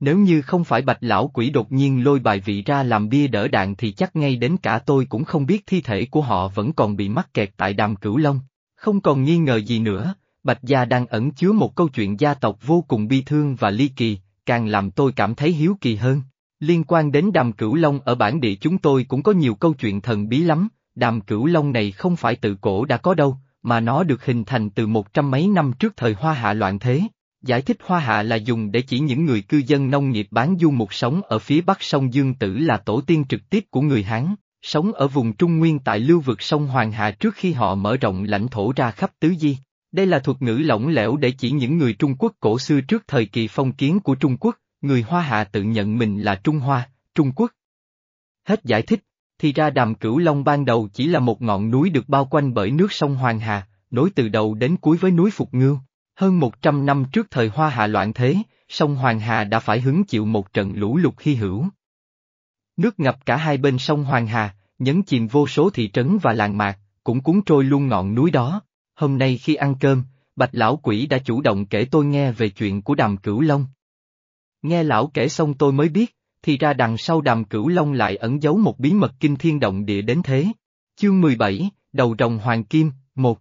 Nếu như không phải bạch lão quỷ đột nhiên lôi bài vị ra làm bia đỡ đạn thì chắc ngay đến cả tôi cũng không biết thi thể của họ vẫn còn bị mắc kẹt tại đàm cửu long. Không còn nghi ngờ gì nữa, bạch gia đang ẩn chứa một câu chuyện gia tộc vô cùng bi thương và ly kỳ, càng làm tôi cảm thấy hiếu kỳ hơn. Liên quan đến đàm cửu long ở bản địa chúng tôi cũng có nhiều câu chuyện thần bí lắm, đàm cửu long này không phải tự cổ đã có đâu, mà nó được hình thành từ một trăm mấy năm trước thời hoa hạ loạn thế. Giải thích hoa hạ là dùng để chỉ những người cư dân nông nghiệp bán du mục sống ở phía bắc sông Dương Tử là tổ tiên trực tiếp của người Hán, sống ở vùng Trung Nguyên tại lưu vực sông Hoàng Hà trước khi họ mở rộng lãnh thổ ra khắp tứ di. Đây là thuật ngữ lỏng lẻo để chỉ những người Trung Quốc cổ xưa trước thời kỳ phong kiến của Trung Quốc, người Hoa Hạ tự nhận mình là Trung Hoa, Trung Quốc. Hết giải thích, thì ra đàm cửu Long ban đầu chỉ là một ngọn núi được bao quanh bởi nước sông Hoàng Hà, nối từ đầu đến cuối với núi Phục Ngưu. Hơn 100 năm trước thời Hoa Hạ loạn thế, sông Hoàng Hà đã phải hứng chịu một trận lũ lụt hy hữu. Nước ngập cả hai bên sông Hoàng Hà, nhấn chìm vô số thị trấn và làng mạc, cũng cuốn trôi luôn ngọn núi đó. Hôm nay khi ăn cơm, Bạch Lão Quỷ đã chủ động kể tôi nghe về chuyện của đàm cửu Long. Nghe lão kể xong tôi mới biết, thì ra đằng sau đàm cửu Long lại ẩn giấu một bí mật kinh thiên động địa đến thế. Chương 17, Đầu rồng Hoàng Kim, 1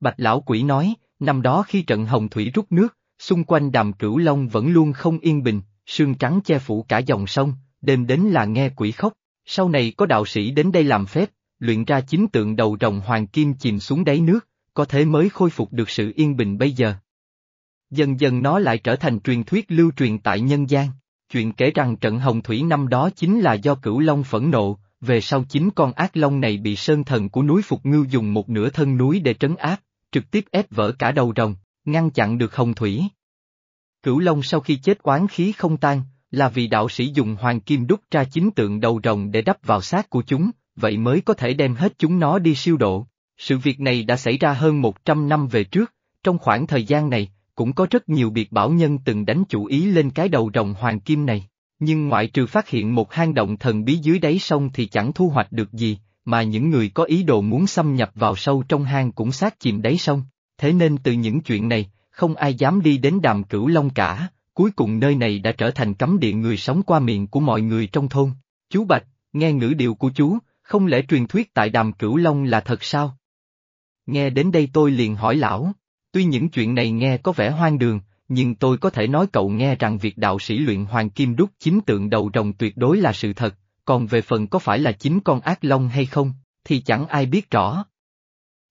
Bạch Lão Quỷ nói, năm đó khi trận Hồng Thủy rút nước, xung quanh đàm cửu long vẫn luôn không yên bình, sương trắng che phủ cả dòng sông, đêm đến là nghe quỷ khóc, sau này có đạo sĩ đến đây làm phép, luyện ra chính tượng đầu rồng hoàng kim chìm xuống đáy nước, có thế mới khôi phục được sự yên bình bây giờ. Dần dần nó lại trở thành truyền thuyết lưu truyền tại nhân gian, chuyện kể rằng trận hồng thủy năm đó chính là do cửu long phẫn nộ, về sau chính con ác long này bị sơn thần của núi Phục Ngưu dùng một nửa thân núi để trấn áp, trực tiếp ép vỡ cả đầu rồng, ngăn chặn được hồng thủy. Cửu long sau khi chết oán khí không tan, là vì đạo sĩ dùng hoàng kim đúc ra chính tượng đầu rồng để đắp vào xác của chúng, vậy mới có thể đem hết chúng nó đi siêu độ. Sự việc này đã xảy ra hơn 100 năm về trước, trong khoảng thời gian này, cũng có rất nhiều biệt bảo nhân từng đánh chủ ý lên cái đầu rồng hoàng kim này. Nhưng ngoại trừ phát hiện một hang động thần bí dưới đáy sông thì chẳng thu hoạch được gì, mà những người có ý đồ muốn xâm nhập vào sâu trong hang cũng sát chìm đáy sông. Thế nên từ những chuyện này, không ai dám đi đến đàm cửu long cả, cuối cùng nơi này đã trở thành cấm địa người sống qua miệng của mọi người trong thôn. Chú Bạch, nghe ngữ điệu của chú, không lẽ truyền thuyết tại đàm cửu long là thật sao? Nghe đến đây tôi liền hỏi lão, tuy những chuyện này nghe có vẻ hoang đường, nhưng tôi có thể nói cậu nghe rằng việc đạo sĩ luyện hoàng kim đúc chính tượng đầu rồng tuyệt đối là sự thật, còn về phần có phải là chính con ác long hay không, thì chẳng ai biết rõ.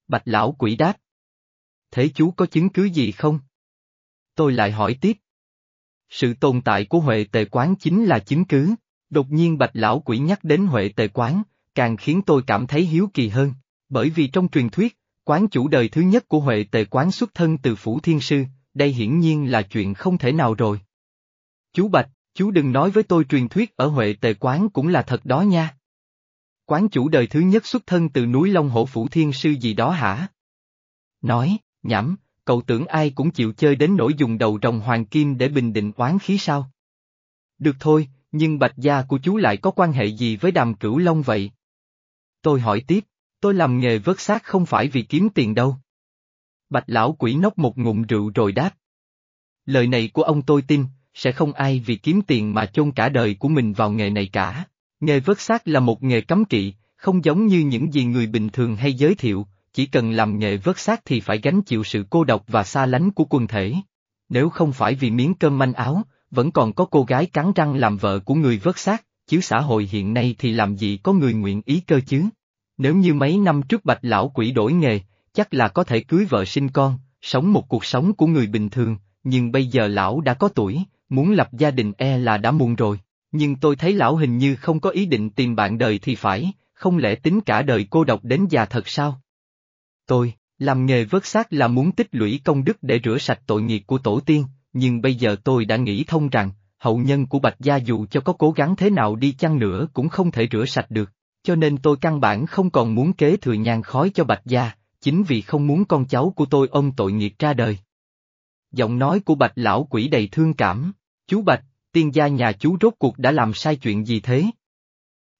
Bạch lão quỷ đáp. Thế chú có chứng cứ gì không? Tôi lại hỏi tiếp. Sự tồn tại của Huệ Tề Quán chính là chứng cứ, đột nhiên bạch lão quỷ nhắc đến Huệ Tề Quán, càng khiến tôi cảm thấy hiếu kỳ hơn, bởi vì trong truyền thuyết, quán chủ đời thứ nhất của Huệ Tề Quán xuất thân từ Phủ Thiên Sư, đây hiển nhiên là chuyện không thể nào rồi. Chú Bạch, chú đừng nói với tôi truyền thuyết ở Huệ Tề Quán cũng là thật đó nha. Quán chủ đời thứ nhất xuất thân từ núi Long Hổ Phủ Thiên Sư gì đó hả? Nói, nhảm, cậu tưởng ai cũng chịu chơi đến nỗi dùng đầu rồng hoàng kim để bình định oán khí sao? Được thôi, nhưng bạch gia của chú lại có quan hệ gì với đàm cửu long vậy? Tôi hỏi tiếp, tôi làm nghề vớt xác không phải vì kiếm tiền đâu. Bạch lão quỷ nốc một ngụm rượu rồi đáp. Lời này của ông tôi tin, sẽ không ai vì kiếm tiền mà chôn cả đời của mình vào nghề này cả. Nghề vớt xác là một nghề cấm kỵ, không giống như những gì người bình thường hay giới thiệu, chỉ cần làm nghề vớt xác thì phải gánh chịu sự cô độc và xa lánh của quần thể. Nếu không phải vì miếng cơm manh áo, vẫn còn có cô gái cắn răng làm vợ của người vớt xác, chứ xã hội hiện nay thì làm gì có người nguyện ý cơ chứ. Nếu như mấy năm trước bạch lão quỷ đổi nghề, chắc là có thể cưới vợ sinh con, sống một cuộc sống của người bình thường, nhưng bây giờ lão đã có tuổi, muốn lập gia đình e là đã muộn rồi. Nhưng tôi thấy lão hình như không có ý định tìm bạn đời thì phải, không lẽ tính cả đời cô độc đến già thật sao? Tôi, làm nghề vớt xác là muốn tích lũy công đức để rửa sạch tội nghiệp của tổ tiên, nhưng bây giờ tôi đã nghĩ thông rằng, hậu nhân của Bạch Gia dù cho có cố gắng thế nào đi chăng nữa cũng không thể rửa sạch được, cho nên tôi căn bản không còn muốn kế thừa nhàn khói cho Bạch Gia, chính vì không muốn con cháu của tôi ông tội nghiệp ra đời. Giọng nói của Bạch Lão quỷ đầy thương cảm, chú Bạch, tiên gia nhà chú rốt cuộc đã làm sai chuyện gì thế?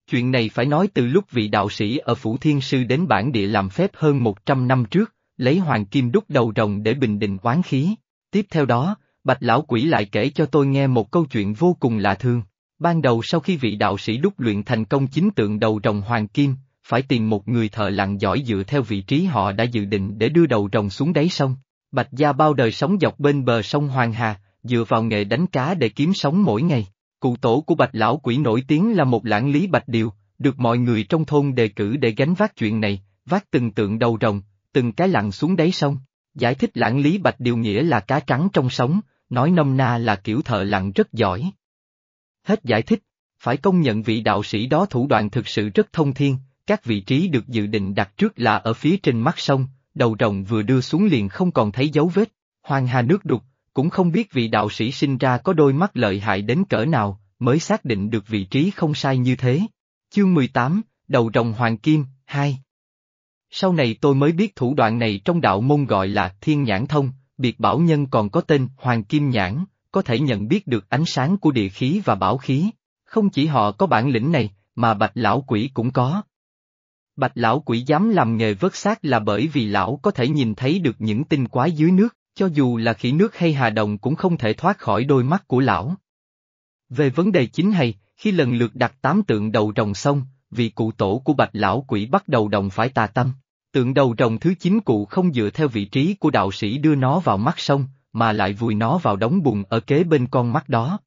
Chuyện này phải nói từ lúc vị đạo sĩ ở Phủ Thiên Sư đến bản địa làm phép hơn 100 năm trước, lấy hoàng kim đúc đầu rồng để bình định oán khí. Tiếp theo đó, Bạch Lão Quỷ lại kể cho tôi nghe một câu chuyện vô cùng lạ thương. Ban đầu sau khi vị đạo sĩ đúc luyện thành công chính tượng đầu rồng hoàng kim, phải tìm một người thợ lặn giỏi dựa theo vị trí họ đã dự định để đưa đầu rồng xuống đáy sông. Bạch Gia bao đời sống dọc bên bờ sông Hoàng Hà, dựa vào nghề đánh cá để kiếm sống mỗi ngày. Cụ tổ của Bạch Lão Quỷ nổi tiếng là một lãng lý Bạch Điều, được mọi người trong thôn đề cử để gánh vác chuyện này, vác từng tượng đầu rồng, từng cái lặn xuống đáy sông. Giải thích lãng lý Bạch Điều nghĩa là cá trắng trong sống, nói nôm na là kiểu thợ lặn rất giỏi. Hết giải thích, phải công nhận vị đạo sĩ đó thủ đoạn thực sự rất thông thiên, các vị trí được dự định đặt trước là ở phía trên mắt sông, đầu rồng vừa đưa xuống liền không còn thấy dấu vết, hoàng hà nước đục, cũng không biết vị đạo sĩ sinh ra có đôi mắt lợi hại đến cỡ nào, mới xác định được vị trí không sai như thế. Chương 18, Đầu rồng Hoàng Kim, 2 Sau này tôi mới biết thủ đoạn này trong đạo môn gọi là Thiên Nhãn Thông, biệt bảo nhân còn có tên Hoàng Kim Nhãn, có thể nhận biết được ánh sáng của địa khí và bảo khí. Không chỉ họ có bản lĩnh này, mà bạch lão quỷ cũng có. Bạch lão quỷ dám làm nghề vớt xác là bởi vì lão có thể nhìn thấy được những tinh quái dưới nước, cho dù là khỉ nước hay hà đồng cũng không thể thoát khỏi đôi mắt của lão. Về vấn đề chính hay, khi lần lượt đặt tám tượng đầu rồng xong, vị cụ tổ của bạch lão quỷ bắt đầu đồng phải tà tâm. Tượng đầu rồng thứ chín cụ không dựa theo vị trí của đạo sĩ đưa nó vào mắt sông, mà lại vùi nó vào đống bùn ở kế bên con mắt đó.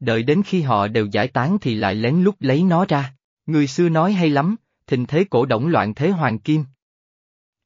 Đợi đến khi họ đều giải tán thì lại lén lút lấy nó ra. Người xưa nói hay lắm, thình thế cổ động loạn thế hoàng kim.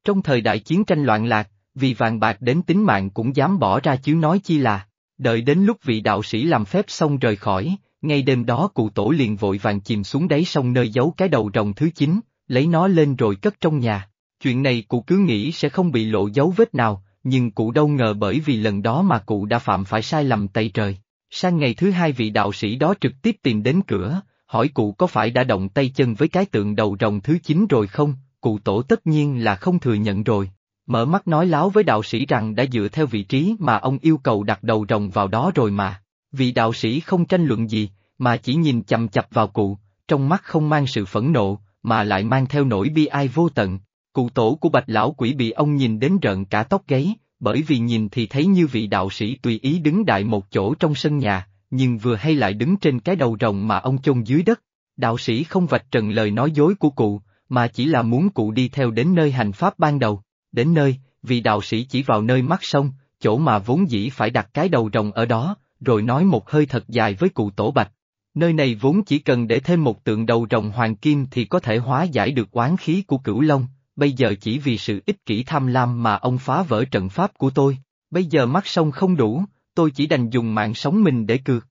Trong thời đại chiến tranh loạn lạc, vì vàng bạc đến tính mạng cũng dám bỏ ra chứ nói chi là, đợi đến lúc vị đạo sĩ làm phép xong rời khỏi, ngay đêm đó cụ tổ liền vội vàng chìm xuống đáy sông nơi giấu cái đầu rồng thứ chín, lấy nó lên rồi cất trong nhà. Chuyện này cụ cứ nghĩ sẽ không bị lộ dấu vết nào, nhưng cụ đâu ngờ bởi vì lần đó mà cụ đã phạm phải sai lầm tay trời. Sang ngày thứ hai vị đạo sĩ đó trực tiếp tìm đến cửa, hỏi cụ có phải đã động tay chân với cái tượng đầu rồng thứ chín rồi không, cụ tổ tất nhiên là không thừa nhận rồi. Mở mắt nói láo với đạo sĩ rằng đã dựa theo vị trí mà ông yêu cầu đặt đầu rồng vào đó rồi mà. Vị đạo sĩ không tranh luận gì, mà chỉ nhìn chầm chập vào cụ, trong mắt không mang sự phẫn nộ, mà lại mang theo nỗi bi ai vô tận. Cụ tổ của bạch lão quỷ bị ông nhìn đến rợn cả tóc gáy, bởi vì nhìn thì thấy như vị đạo sĩ tùy ý đứng đại một chỗ trong sân nhà, nhưng vừa hay lại đứng trên cái đầu rồng mà ông chôn dưới đất. Đạo sĩ không vạch trần lời nói dối của cụ, mà chỉ là muốn cụ đi theo đến nơi hành pháp ban đầu. Đến nơi, vị đạo sĩ chỉ vào nơi mắt sông, chỗ mà vốn dĩ phải đặt cái đầu rồng ở đó, rồi nói một hơi thật dài với cụ tổ bạch. Nơi này vốn chỉ cần để thêm một tượng đầu rồng hoàng kim thì có thể hóa giải được oán khí của cửu long, bây giờ chỉ vì sự ích kỷ tham lam mà ông phá vỡ trận pháp của tôi, bây giờ mắt sông không đủ, tôi chỉ đành dùng mạng sống mình để cược.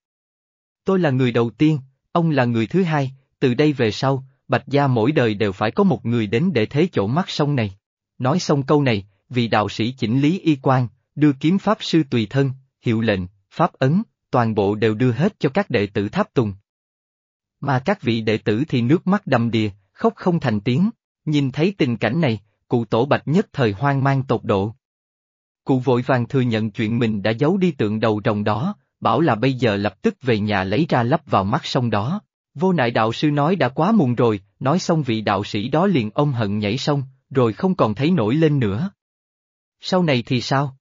Tôi là người đầu tiên, ông là người thứ hai, từ đây về sau, Bạch Gia mỗi đời đều phải có một người đến để thế chỗ mắt sông này. Nói xong câu này, vị đạo sĩ chỉnh lý y quan, đưa kiếm pháp sư tùy thân, hiệu lệnh, pháp ấn, toàn bộ đều đưa hết cho các đệ tử tháp tùng. Mà các vị đệ tử thì nước mắt đầm đìa, khóc không thành tiếng, nhìn thấy tình cảnh này, cụ tổ bạch nhất thời hoang mang tột độ. Cụ vội vàng thừa nhận chuyện mình đã giấu đi tượng đầu rồng đó, bảo là bây giờ lập tức về nhà lấy ra lắp vào mắt sông đó. Vô nại đạo sư nói đã quá muộn rồi, nói xong vị đạo sĩ đó liền ông hận nhảy sông, rồi không còn thấy nổi lên nữa. Sau này thì sao?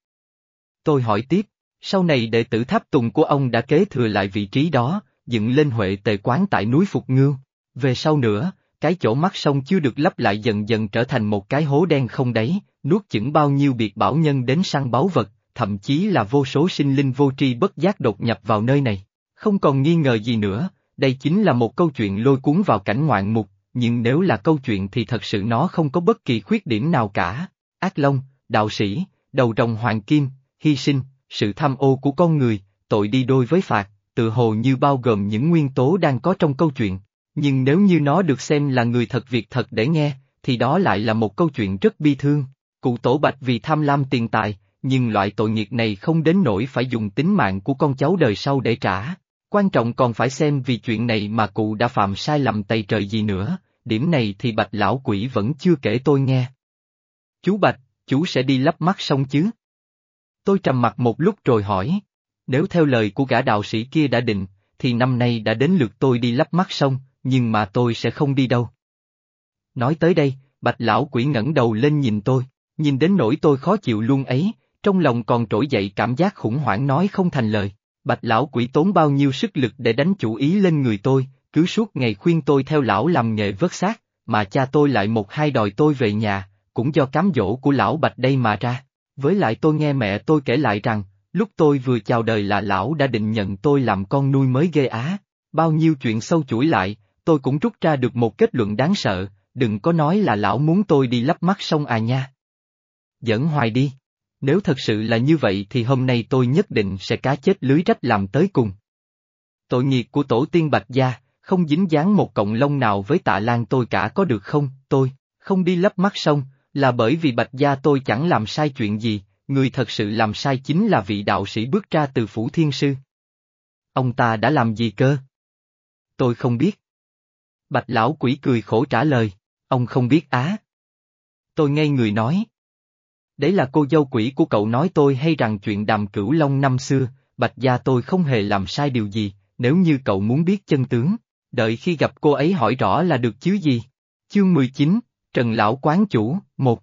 Tôi hỏi tiếp, sau này đệ tử tháp tùng của ông đã kế thừa lại vị trí đó, dựng lên huệ tề quán tại núi Phục Ngưu. Về sau nữa, cái chỗ mắt sông chưa được lấp lại dần dần trở thành một cái hố đen không đáy, nuốt chửng bao nhiêu biệt bảo nhân đến săn báu vật, thậm chí là vô số sinh linh vô tri bất giác đột nhập vào nơi này. Không còn nghi ngờ gì nữa, đây chính là một câu chuyện lôi cuốn vào cảnh ngoạn mục, nhưng nếu là câu chuyện thì thật sự nó không có bất kỳ khuyết điểm nào cả. Ác Long, đạo sĩ, đầu rồng hoàng kim, hy sinh, sự tham ô của con người, tội đi đôi với phạt, tự hồ như bao gồm những nguyên tố đang có trong câu chuyện. Nhưng nếu như nó được xem là người thật việc thật để nghe, thì đó lại là một câu chuyện rất bi thương. Cụ tổ bạch vì tham lam tiền tài, nhưng loại tội nghiệp này không đến nỗi phải dùng tính mạng của con cháu đời sau để trả. Quan trọng còn phải xem vì chuyện này mà cụ đã phạm sai lầm tày trời gì nữa, điểm này thì bạch lão quỷ vẫn chưa kể tôi nghe. Chú bạch, chú sẽ đi lắp mắt xong chứ? Tôi trầm mặt một lúc rồi hỏi. Nếu theo lời của gã đạo sĩ kia đã định, thì năm nay đã đến lượt tôi đi lắp mắt xong, nhưng mà tôi sẽ không đi đâu. Nói tới đây, bạch lão quỷ ngẩng đầu lên nhìn tôi, nhìn đến nỗi tôi khó chịu luôn ấy, trong lòng còn trỗi dậy cảm giác khủng hoảng nói không thành lời. Bạch lão quỷ tốn bao nhiêu sức lực để đánh chủ ý lên người tôi, cứ suốt ngày khuyên tôi theo lão làm nghề vớt xác, mà cha tôi lại một hai đòi tôi về nhà, cũng do cám dỗ của lão bạch đây mà ra. Với lại tôi nghe mẹ tôi kể lại rằng, lúc tôi vừa chào đời là lão đã định nhận tôi làm con nuôi mới ghê á. Bao nhiêu chuyện sâu chuỗi lại, tôi cũng rút ra được một kết luận đáng sợ, đừng có nói là lão muốn tôi đi lắp mắt sông à nha. Dẫn hoài đi. Nếu thật sự là như vậy thì hôm nay tôi nhất định sẽ cá chết lưới rách làm tới cùng. Tội nghiệp của tổ tiên Bạch Gia, không dính dáng một cộng lông nào với tạ lan tôi cả có được không, tôi, không đi lắp mắt sông, là bởi vì Bạch Gia tôi chẳng làm sai chuyện gì, người thật sự làm sai chính là vị đạo sĩ bước ra từ Phủ Thiên Sư. Ông ta đã làm gì cơ? Tôi không biết. Bạch lão quỷ cười khổ trả lời, ông không biết á. Tôi ngây người nói. Đấy là cô dâu quỷ của cậu nói tôi hay rằng chuyện đàm cửu long năm xưa, bạch gia tôi không hề làm sai điều gì, nếu như cậu muốn biết chân tướng, đợi khi gặp cô ấy hỏi rõ là được chứ gì. Chương 19, Trần Lão Quán Chủ, một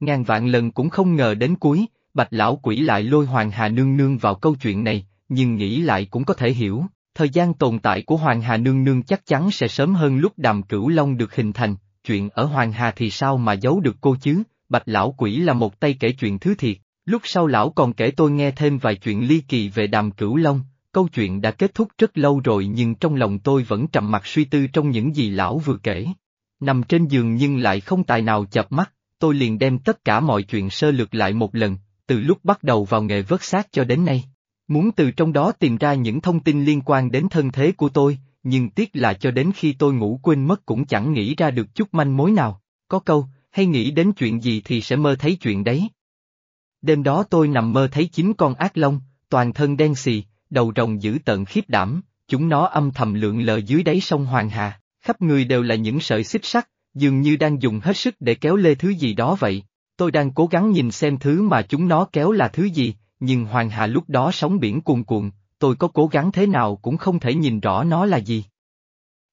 Ngàn vạn lần cũng không ngờ đến cuối, bạch lão quỷ lại lôi Hoàng Hà Nương Nương vào câu chuyện này, nhưng nghĩ lại cũng có thể hiểu, thời gian tồn tại của Hoàng Hà Nương Nương chắc chắn sẽ sớm hơn lúc đàm cửu long được hình thành, chuyện ở Hoàng Hà thì sao mà giấu được cô chứ, bạch lão quỷ là một tay kể chuyện thứ thiệt, Lúc sau lão còn kể tôi nghe thêm vài chuyện ly kỳ về đàm cửu long, câu chuyện đã kết thúc rất lâu rồi nhưng trong lòng tôi vẫn trầm mặc suy tư trong những gì lão vừa kể. Nằm trên giường nhưng lại không tài nào chập mắt, tôi liền đem tất cả mọi chuyện sơ lược lại một lần, từ lúc bắt đầu vào nghề vớt xác cho đến nay. Muốn từ trong đó tìm ra những thông tin liên quan đến thân thế của tôi, nhưng tiếc là cho đến khi tôi ngủ quên mất cũng chẳng nghĩ ra được chút manh mối nào. Có câu, hay nghĩ đến chuyện gì thì sẽ mơ thấy chuyện đấy. Đêm đó tôi nằm mơ thấy chín con ác long, toàn thân đen xì, đầu rồng dữ tợn khiếp đảm, chúng nó âm thầm lượn lờ dưới đáy sông Hoàng Hà, khắp người đều là những sợi xích sắt, dường như đang dùng hết sức để kéo lê thứ gì đó vậy. Tôi đang cố gắng nhìn xem thứ mà chúng nó kéo là thứ gì, nhưng Hoàng Hà lúc đó sóng biển cuồn cuộn, tôi có cố gắng thế nào cũng không thể nhìn rõ nó là gì.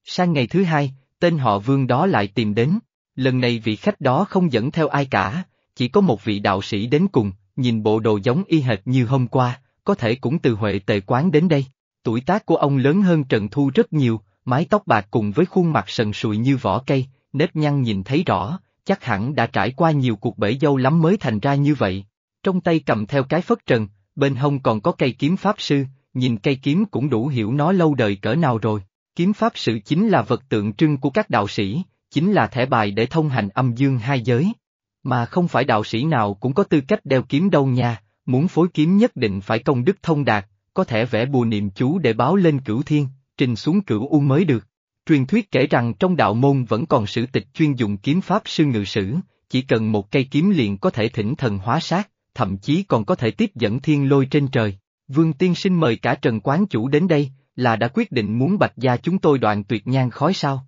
Sang ngày thứ hai, tên họ Vương đó lại tìm đến, lần này vị khách đó không dẫn theo ai cả, chỉ có một vị đạo sĩ đến cùng, nhìn bộ đồ giống y hệt như hôm qua, có thể cũng từ Huệ tề quán đến đây. Tuổi tác của ông lớn hơn Trần Thu rất nhiều, mái tóc bạc cùng với khuôn mặt sần sùi như vỏ cây, nếp nhăn nhìn thấy rõ, chắc hẳn đã trải qua nhiều cuộc bể dâu lắm mới thành ra như vậy. Trong tay cầm theo cái phất trần, bên hông còn có cây kiếm pháp sư, nhìn cây kiếm cũng đủ hiểu nó lâu đời cỡ nào rồi. Kiếm pháp sự chính là vật tượng trưng của các đạo sĩ, chính là thẻ bài để thông hành âm dương hai giới. Mà không phải đạo sĩ nào cũng có tư cách đeo kiếm đâu nha, muốn phối kiếm nhất định phải công đức thông đạt, có thể vẽ bùa niệm chú để báo lên cửu thiên, trình xuống cửu u mới được. Truyền thuyết kể rằng trong đạo môn vẫn còn sử tịch chuyên dùng kiếm pháp sư ngự sử, chỉ cần một cây kiếm liền có thể thỉnh thần hóa sát, thậm chí còn có thể tiếp dẫn thiên lôi trên trời. Vương Tiên Sinh mời cả Trần Quán Chủ đến đây, là đã quyết định muốn Bạch Gia chúng tôi đoạn tuyệt nhang khói sao.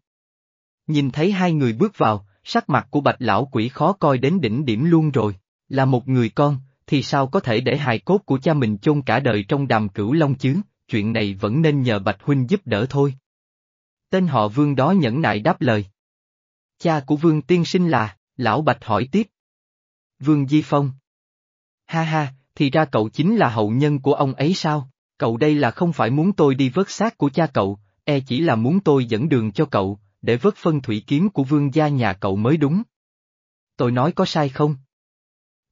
Nhìn thấy hai người bước vào, sắc mặt của Bạch Lão Quỷ khó coi đến đỉnh điểm luôn rồi, là một người con, thì sao có thể để hài cốt của cha mình chôn cả đời trong đàm cửu long chứ, chuyện này vẫn nên nhờ Bạch Huynh giúp đỡ thôi. Tên họ Vương đó nhẫn nại đáp lời. Cha của Vương Tiên Sinh là, Lão Bạch hỏi tiếp. Vương Di Phong. Ha ha, thì ra cậu chính là hậu nhân của ông ấy sao? Cậu đây là không phải muốn tôi đi vớt xác của cha cậu, e chỉ là muốn tôi dẫn đường cho cậu, để vớt phân thủy kiếm của vương gia nhà cậu mới đúng. Tôi nói có sai không?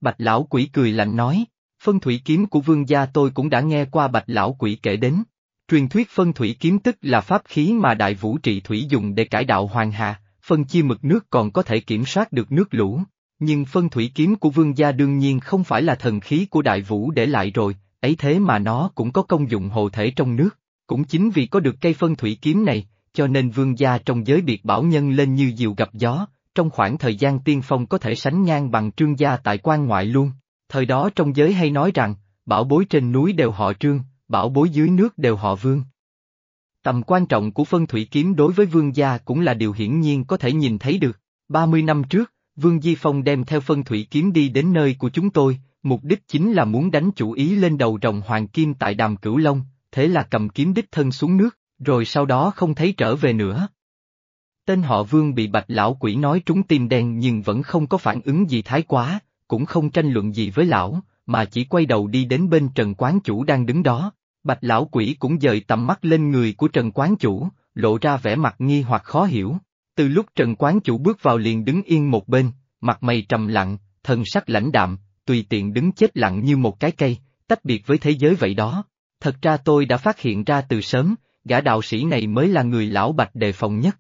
Bạch lão quỷ cười lạnh nói, phân thủy kiếm của vương gia tôi cũng đã nghe qua bạch lão quỷ kể đến. Truyền thuyết phân thủy kiếm tức là pháp khí mà đại vũ trị thủy dùng để cải đạo hoàng hà, phân chia mực nước còn có thể kiểm soát được nước lũ. Nhưng phân thủy kiếm của vương gia đương nhiên không phải là thần khí của đại vũ để lại rồi, ấy thế mà nó cũng có công dụng hộ thể trong nước. Cũng chính vì có được cây phân thủy kiếm này, cho nên vương gia trong giới biệt bảo nhân lên như diều gặp gió, trong khoảng thời gian tiên phong có thể sánh ngang bằng trương gia tại quan ngoại luôn. Thời đó trong giới hay nói rằng, bảo bối trên núi đều họ trương, bảo bối dưới nước đều họ vương. Tầm quan trọng của phân thủy kiếm đối với vương gia cũng là điều hiển nhiên có thể nhìn thấy được. 30 năm trước, Vương Di Phong đem theo phân thủy kiếm đi đến nơi của chúng tôi, mục đích chính là muốn đánh chủ ý lên đầu rồng hoàng kim tại đàm cửu long, thế là cầm kiếm đích thân xuống nước, rồi sau đó không thấy trở về nữa. Tên họ Vương bị bạch lão quỷ nói trúng tim đen nhưng vẫn không có phản ứng gì thái quá, cũng không tranh luận gì với lão, mà chỉ quay đầu đi đến bên Trần Quán Chủ đang đứng đó. Bạch lão quỷ cũng dời tầm mắt lên người của Trần Quán Chủ, lộ ra vẻ mặt nghi hoặc khó hiểu. Từ lúc Trần Quán Chủ bước vào liền đứng yên một bên, mặt mày trầm lặng, thần sắc lãnh đạm, tùy tiện đứng chết lặng như một cái cây, tách biệt với thế giới vậy đó. Thật ra tôi đã phát hiện ra từ sớm, gã đạo sĩ này mới là người lão bạch đề phòng nhất.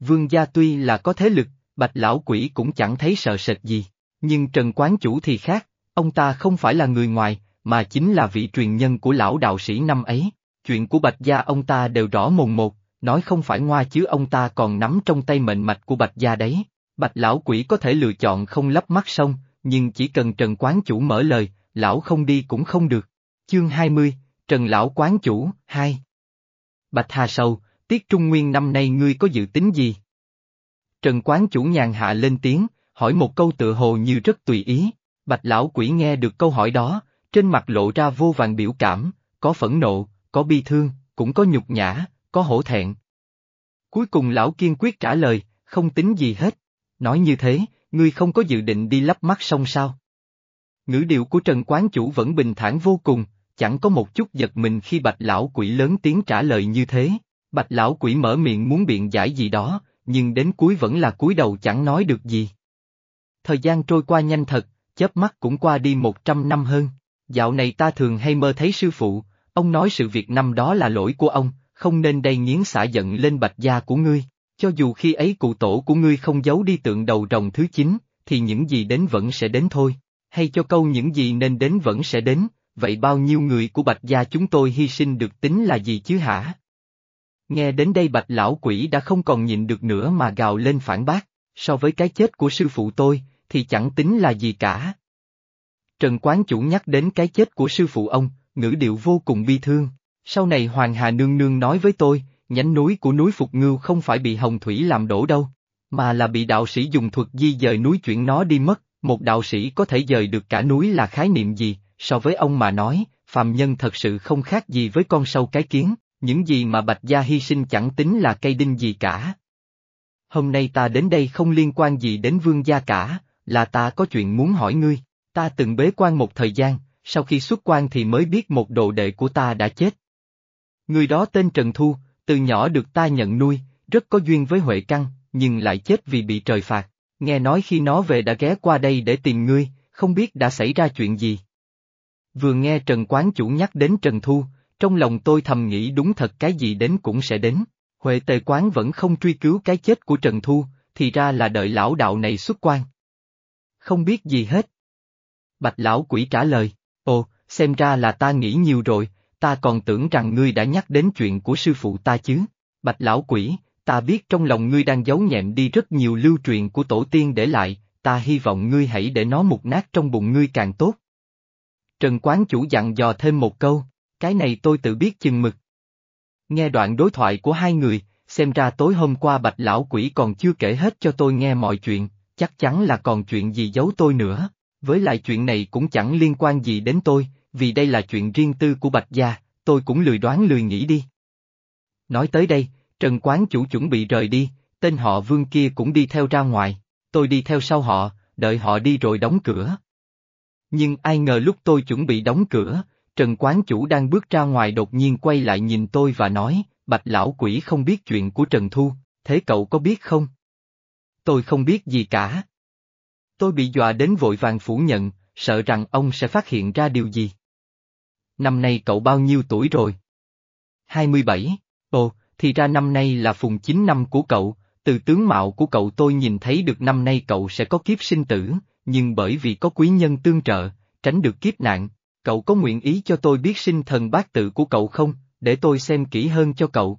Vương gia tuy là có thế lực, bạch lão quỷ cũng chẳng thấy sợ sệt gì, nhưng Trần Quán Chủ thì khác, ông ta không phải là người ngoài, mà chính là vị truyền nhân của lão đạo sĩ năm ấy. Chuyện của bạch gia ông ta đều rõ mồn một, nói không phải ngoa chứ ông ta còn nắm trong tay mệnh mạch của bạch gia đấy. Bạch lão quỷ có thể lựa chọn không lắp mắt sông, nhưng chỉ cần Trần Quán Chủ mở lời, lão không đi cũng không được. Chương 20, Trần Lão Quán Chủ, 2 Bạch Hà Sầu, Tiết Trung Nguyên năm nay ngươi có dự tính gì? Trần Quán Chủ nhàn hạ lên tiếng, hỏi một câu tựa hồ như rất tùy ý. Bạch Lão Quỷ nghe được câu hỏi đó, trên mặt lộ ra vô vàng biểu cảm, có phẫn nộ, có bi thương, cũng có nhục nhã, có hổ thẹn. Cuối cùng Lão kiên quyết trả lời, không tính gì hết. Nói như thế, ngươi không có dự định đi lắp mắt xong sao? Ngữ điệu của Trần Quán Chủ vẫn bình thản vô cùng, chẳng có một chút giật mình khi bạch lão quỷ lớn tiếng trả lời như thế. Bạch lão quỷ mở miệng muốn biện giải gì đó, nhưng đến cuối vẫn là cúi đầu chẳng nói được gì. Thời gian trôi qua nhanh thật, chớp mắt cũng qua đi một trăm năm hơn. Dạo này ta thường hay mơ thấy sư phụ, ông nói sự việc năm đó là lỗi của ông, không nên đầy nghiến xả giận lên bạch gia của ngươi. Cho dù khi ấy cụ tổ của ngươi không giấu đi tượng đầu rồng thứ chín, thì những gì đến vẫn sẽ đến thôi. Hay cho câu những gì nên đến vẫn sẽ đến, vậy bao nhiêu người của bạch gia chúng tôi hy sinh được tính là gì chứ hả? Nghe đến đây bạch lão quỷ đã không còn nhịn được nữa mà gào lên phản bác, so với cái chết của sư phụ tôi, thì chẳng tính là gì cả. Trần Quán Chủ nhắc đến cái chết của sư phụ ông, ngữ điệu vô cùng bi thương. Sau này Hoàng Hà Nương Nương nói với tôi, nhánh núi của núi Phục Ngưu không phải bị hồng thủy làm đổ đâu, mà là bị đạo sĩ dùng thuật di dời núi chuyển nó đi mất. Một đạo sĩ có thể dời được cả núi là khái niệm gì, so với ông mà nói, phàm nhân thật sự không khác gì với con sâu cái kiến, những gì mà Bạch Gia hy sinh chẳng tính là cây đinh gì cả. Hôm nay ta đến đây không liên quan gì đến vương gia cả, là ta có chuyện muốn hỏi ngươi, ta từng bế quan một thời gian, sau khi xuất quan thì mới biết một đồ đệ của ta đã chết. Người đó tên Trần Thu, từ nhỏ được ta nhận nuôi, rất có duyên với Huệ Căn, nhưng lại chết vì bị trời phạt. Nghe nói khi nó về đã ghé qua đây để tìm ngươi, không biết đã xảy ra chuyện gì. Vừa nghe Trần Quán Chủ nhắc đến Trần Thu, trong lòng tôi thầm nghĩ đúng thật cái gì đến cũng sẽ đến. Huệ Tề Quán vẫn không truy cứu cái chết của Trần Thu, thì ra là đợi lão đạo này xuất quan. Không biết gì hết. Bạch lão quỷ trả lời, ồ, xem ra là ta nghĩ nhiều rồi, ta còn tưởng rằng ngươi đã nhắc đến chuyện của sư phụ ta chứ. Bạch lão quỷ, ta biết trong lòng ngươi đang giấu nhẹm đi rất nhiều lưu truyền của tổ tiên để lại, ta hy vọng ngươi hãy để nó mục nát trong bụng ngươi càng tốt. Trần Quán Chủ dặn dò thêm một câu, cái này tôi tự biết chừng mực. Nghe đoạn đối thoại của hai người, xem ra tối hôm qua bạch lão quỷ còn chưa kể hết cho tôi nghe mọi chuyện, chắc chắn là còn chuyện gì giấu tôi nữa, với lại chuyện này cũng chẳng liên quan gì đến tôi, vì đây là chuyện riêng tư của bạch gia, tôi cũng lười đoán lười nghĩ đi. Nói tới đây, Trần Quán Chủ chuẩn bị rời đi, tên họ Vương kia cũng đi theo ra ngoài, tôi đi theo sau họ, đợi họ đi rồi đóng cửa. Nhưng ai ngờ lúc tôi chuẩn bị đóng cửa, Trần Quán Chủ đang bước ra ngoài đột nhiên quay lại nhìn tôi và nói, Bạch Lão Quỷ không biết chuyện của Trần Thu, thế cậu có biết không? Tôi không biết gì cả. Tôi bị dọa đến vội vàng phủ nhận, sợ rằng ông sẽ phát hiện ra điều gì. Năm nay cậu bao nhiêu tuổi rồi? 27. Ồ, thì ra năm nay là phùng 9 năm của cậu, từ tướng mạo của cậu tôi nhìn thấy được năm nay cậu sẽ có kiếp sinh tử, nhưng bởi vì có quý nhân tương trợ, tránh được kiếp nạn, cậu có nguyện ý cho tôi biết sinh thần bát tự của cậu không, để tôi xem kỹ hơn cho cậu.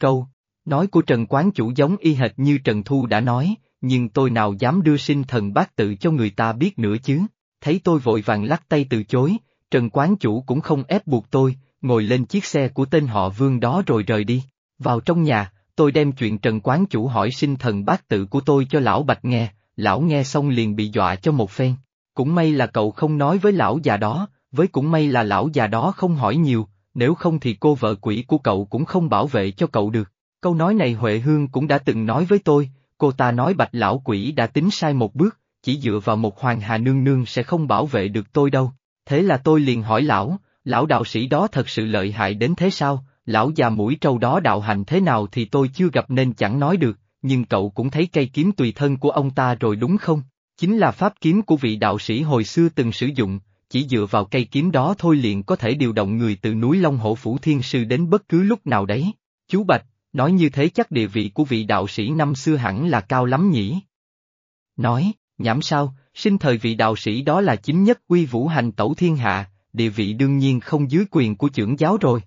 Câu, nói của Trần Quán Chủ giống y hệt như Trần Thu đã nói, nhưng tôi nào dám đưa sinh thần bát tự cho người ta biết nữa chứ, thấy tôi vội vàng lắc tay từ chối, Trần Quán Chủ cũng không ép buộc tôi, ngồi lên chiếc xe của tên họ Vương đó rồi rời đi. Vào trong nhà, tôi đem chuyện Trần Quán Chủ hỏi sinh thần bát tự của tôi cho lão Bạch nghe, lão nghe xong liền bị dọa cho một phen. Cũng may là cậu không nói với lão già đó, với cũng may là lão già đó không hỏi nhiều, nếu không thì cô vợ quỷ của cậu cũng không bảo vệ cho cậu được. Câu nói này Huệ Hương cũng đã từng nói với tôi, cô ta nói bạch lão quỷ đã tính sai một bước, chỉ dựa vào một hoàng hà nương nương sẽ không bảo vệ được tôi đâu. Thế là tôi liền hỏi lão, lão đạo sĩ đó thật sự lợi hại đến thế sao, lão già mũi trâu đó đạo hành thế nào thì tôi chưa gặp nên chẳng nói được, nhưng cậu cũng thấy cây kiếm tùy thân của ông ta rồi đúng không? Chính là pháp kiếm của vị đạo sĩ hồi xưa từng sử dụng, chỉ dựa vào cây kiếm đó thôi liền có thể điều động người từ núi Long Hổ Phủ Thiên Sư đến bất cứ lúc nào đấy. Chú Bạch, nói như thế chắc địa vị của vị đạo sĩ năm xưa hẳn là cao lắm nhỉ? Nói, nhảm sao, sinh thời vị đạo sĩ đó là chính nhất uy vũ hành tẩu thiên hạ, địa vị đương nhiên không dưới quyền của trưởng giáo rồi.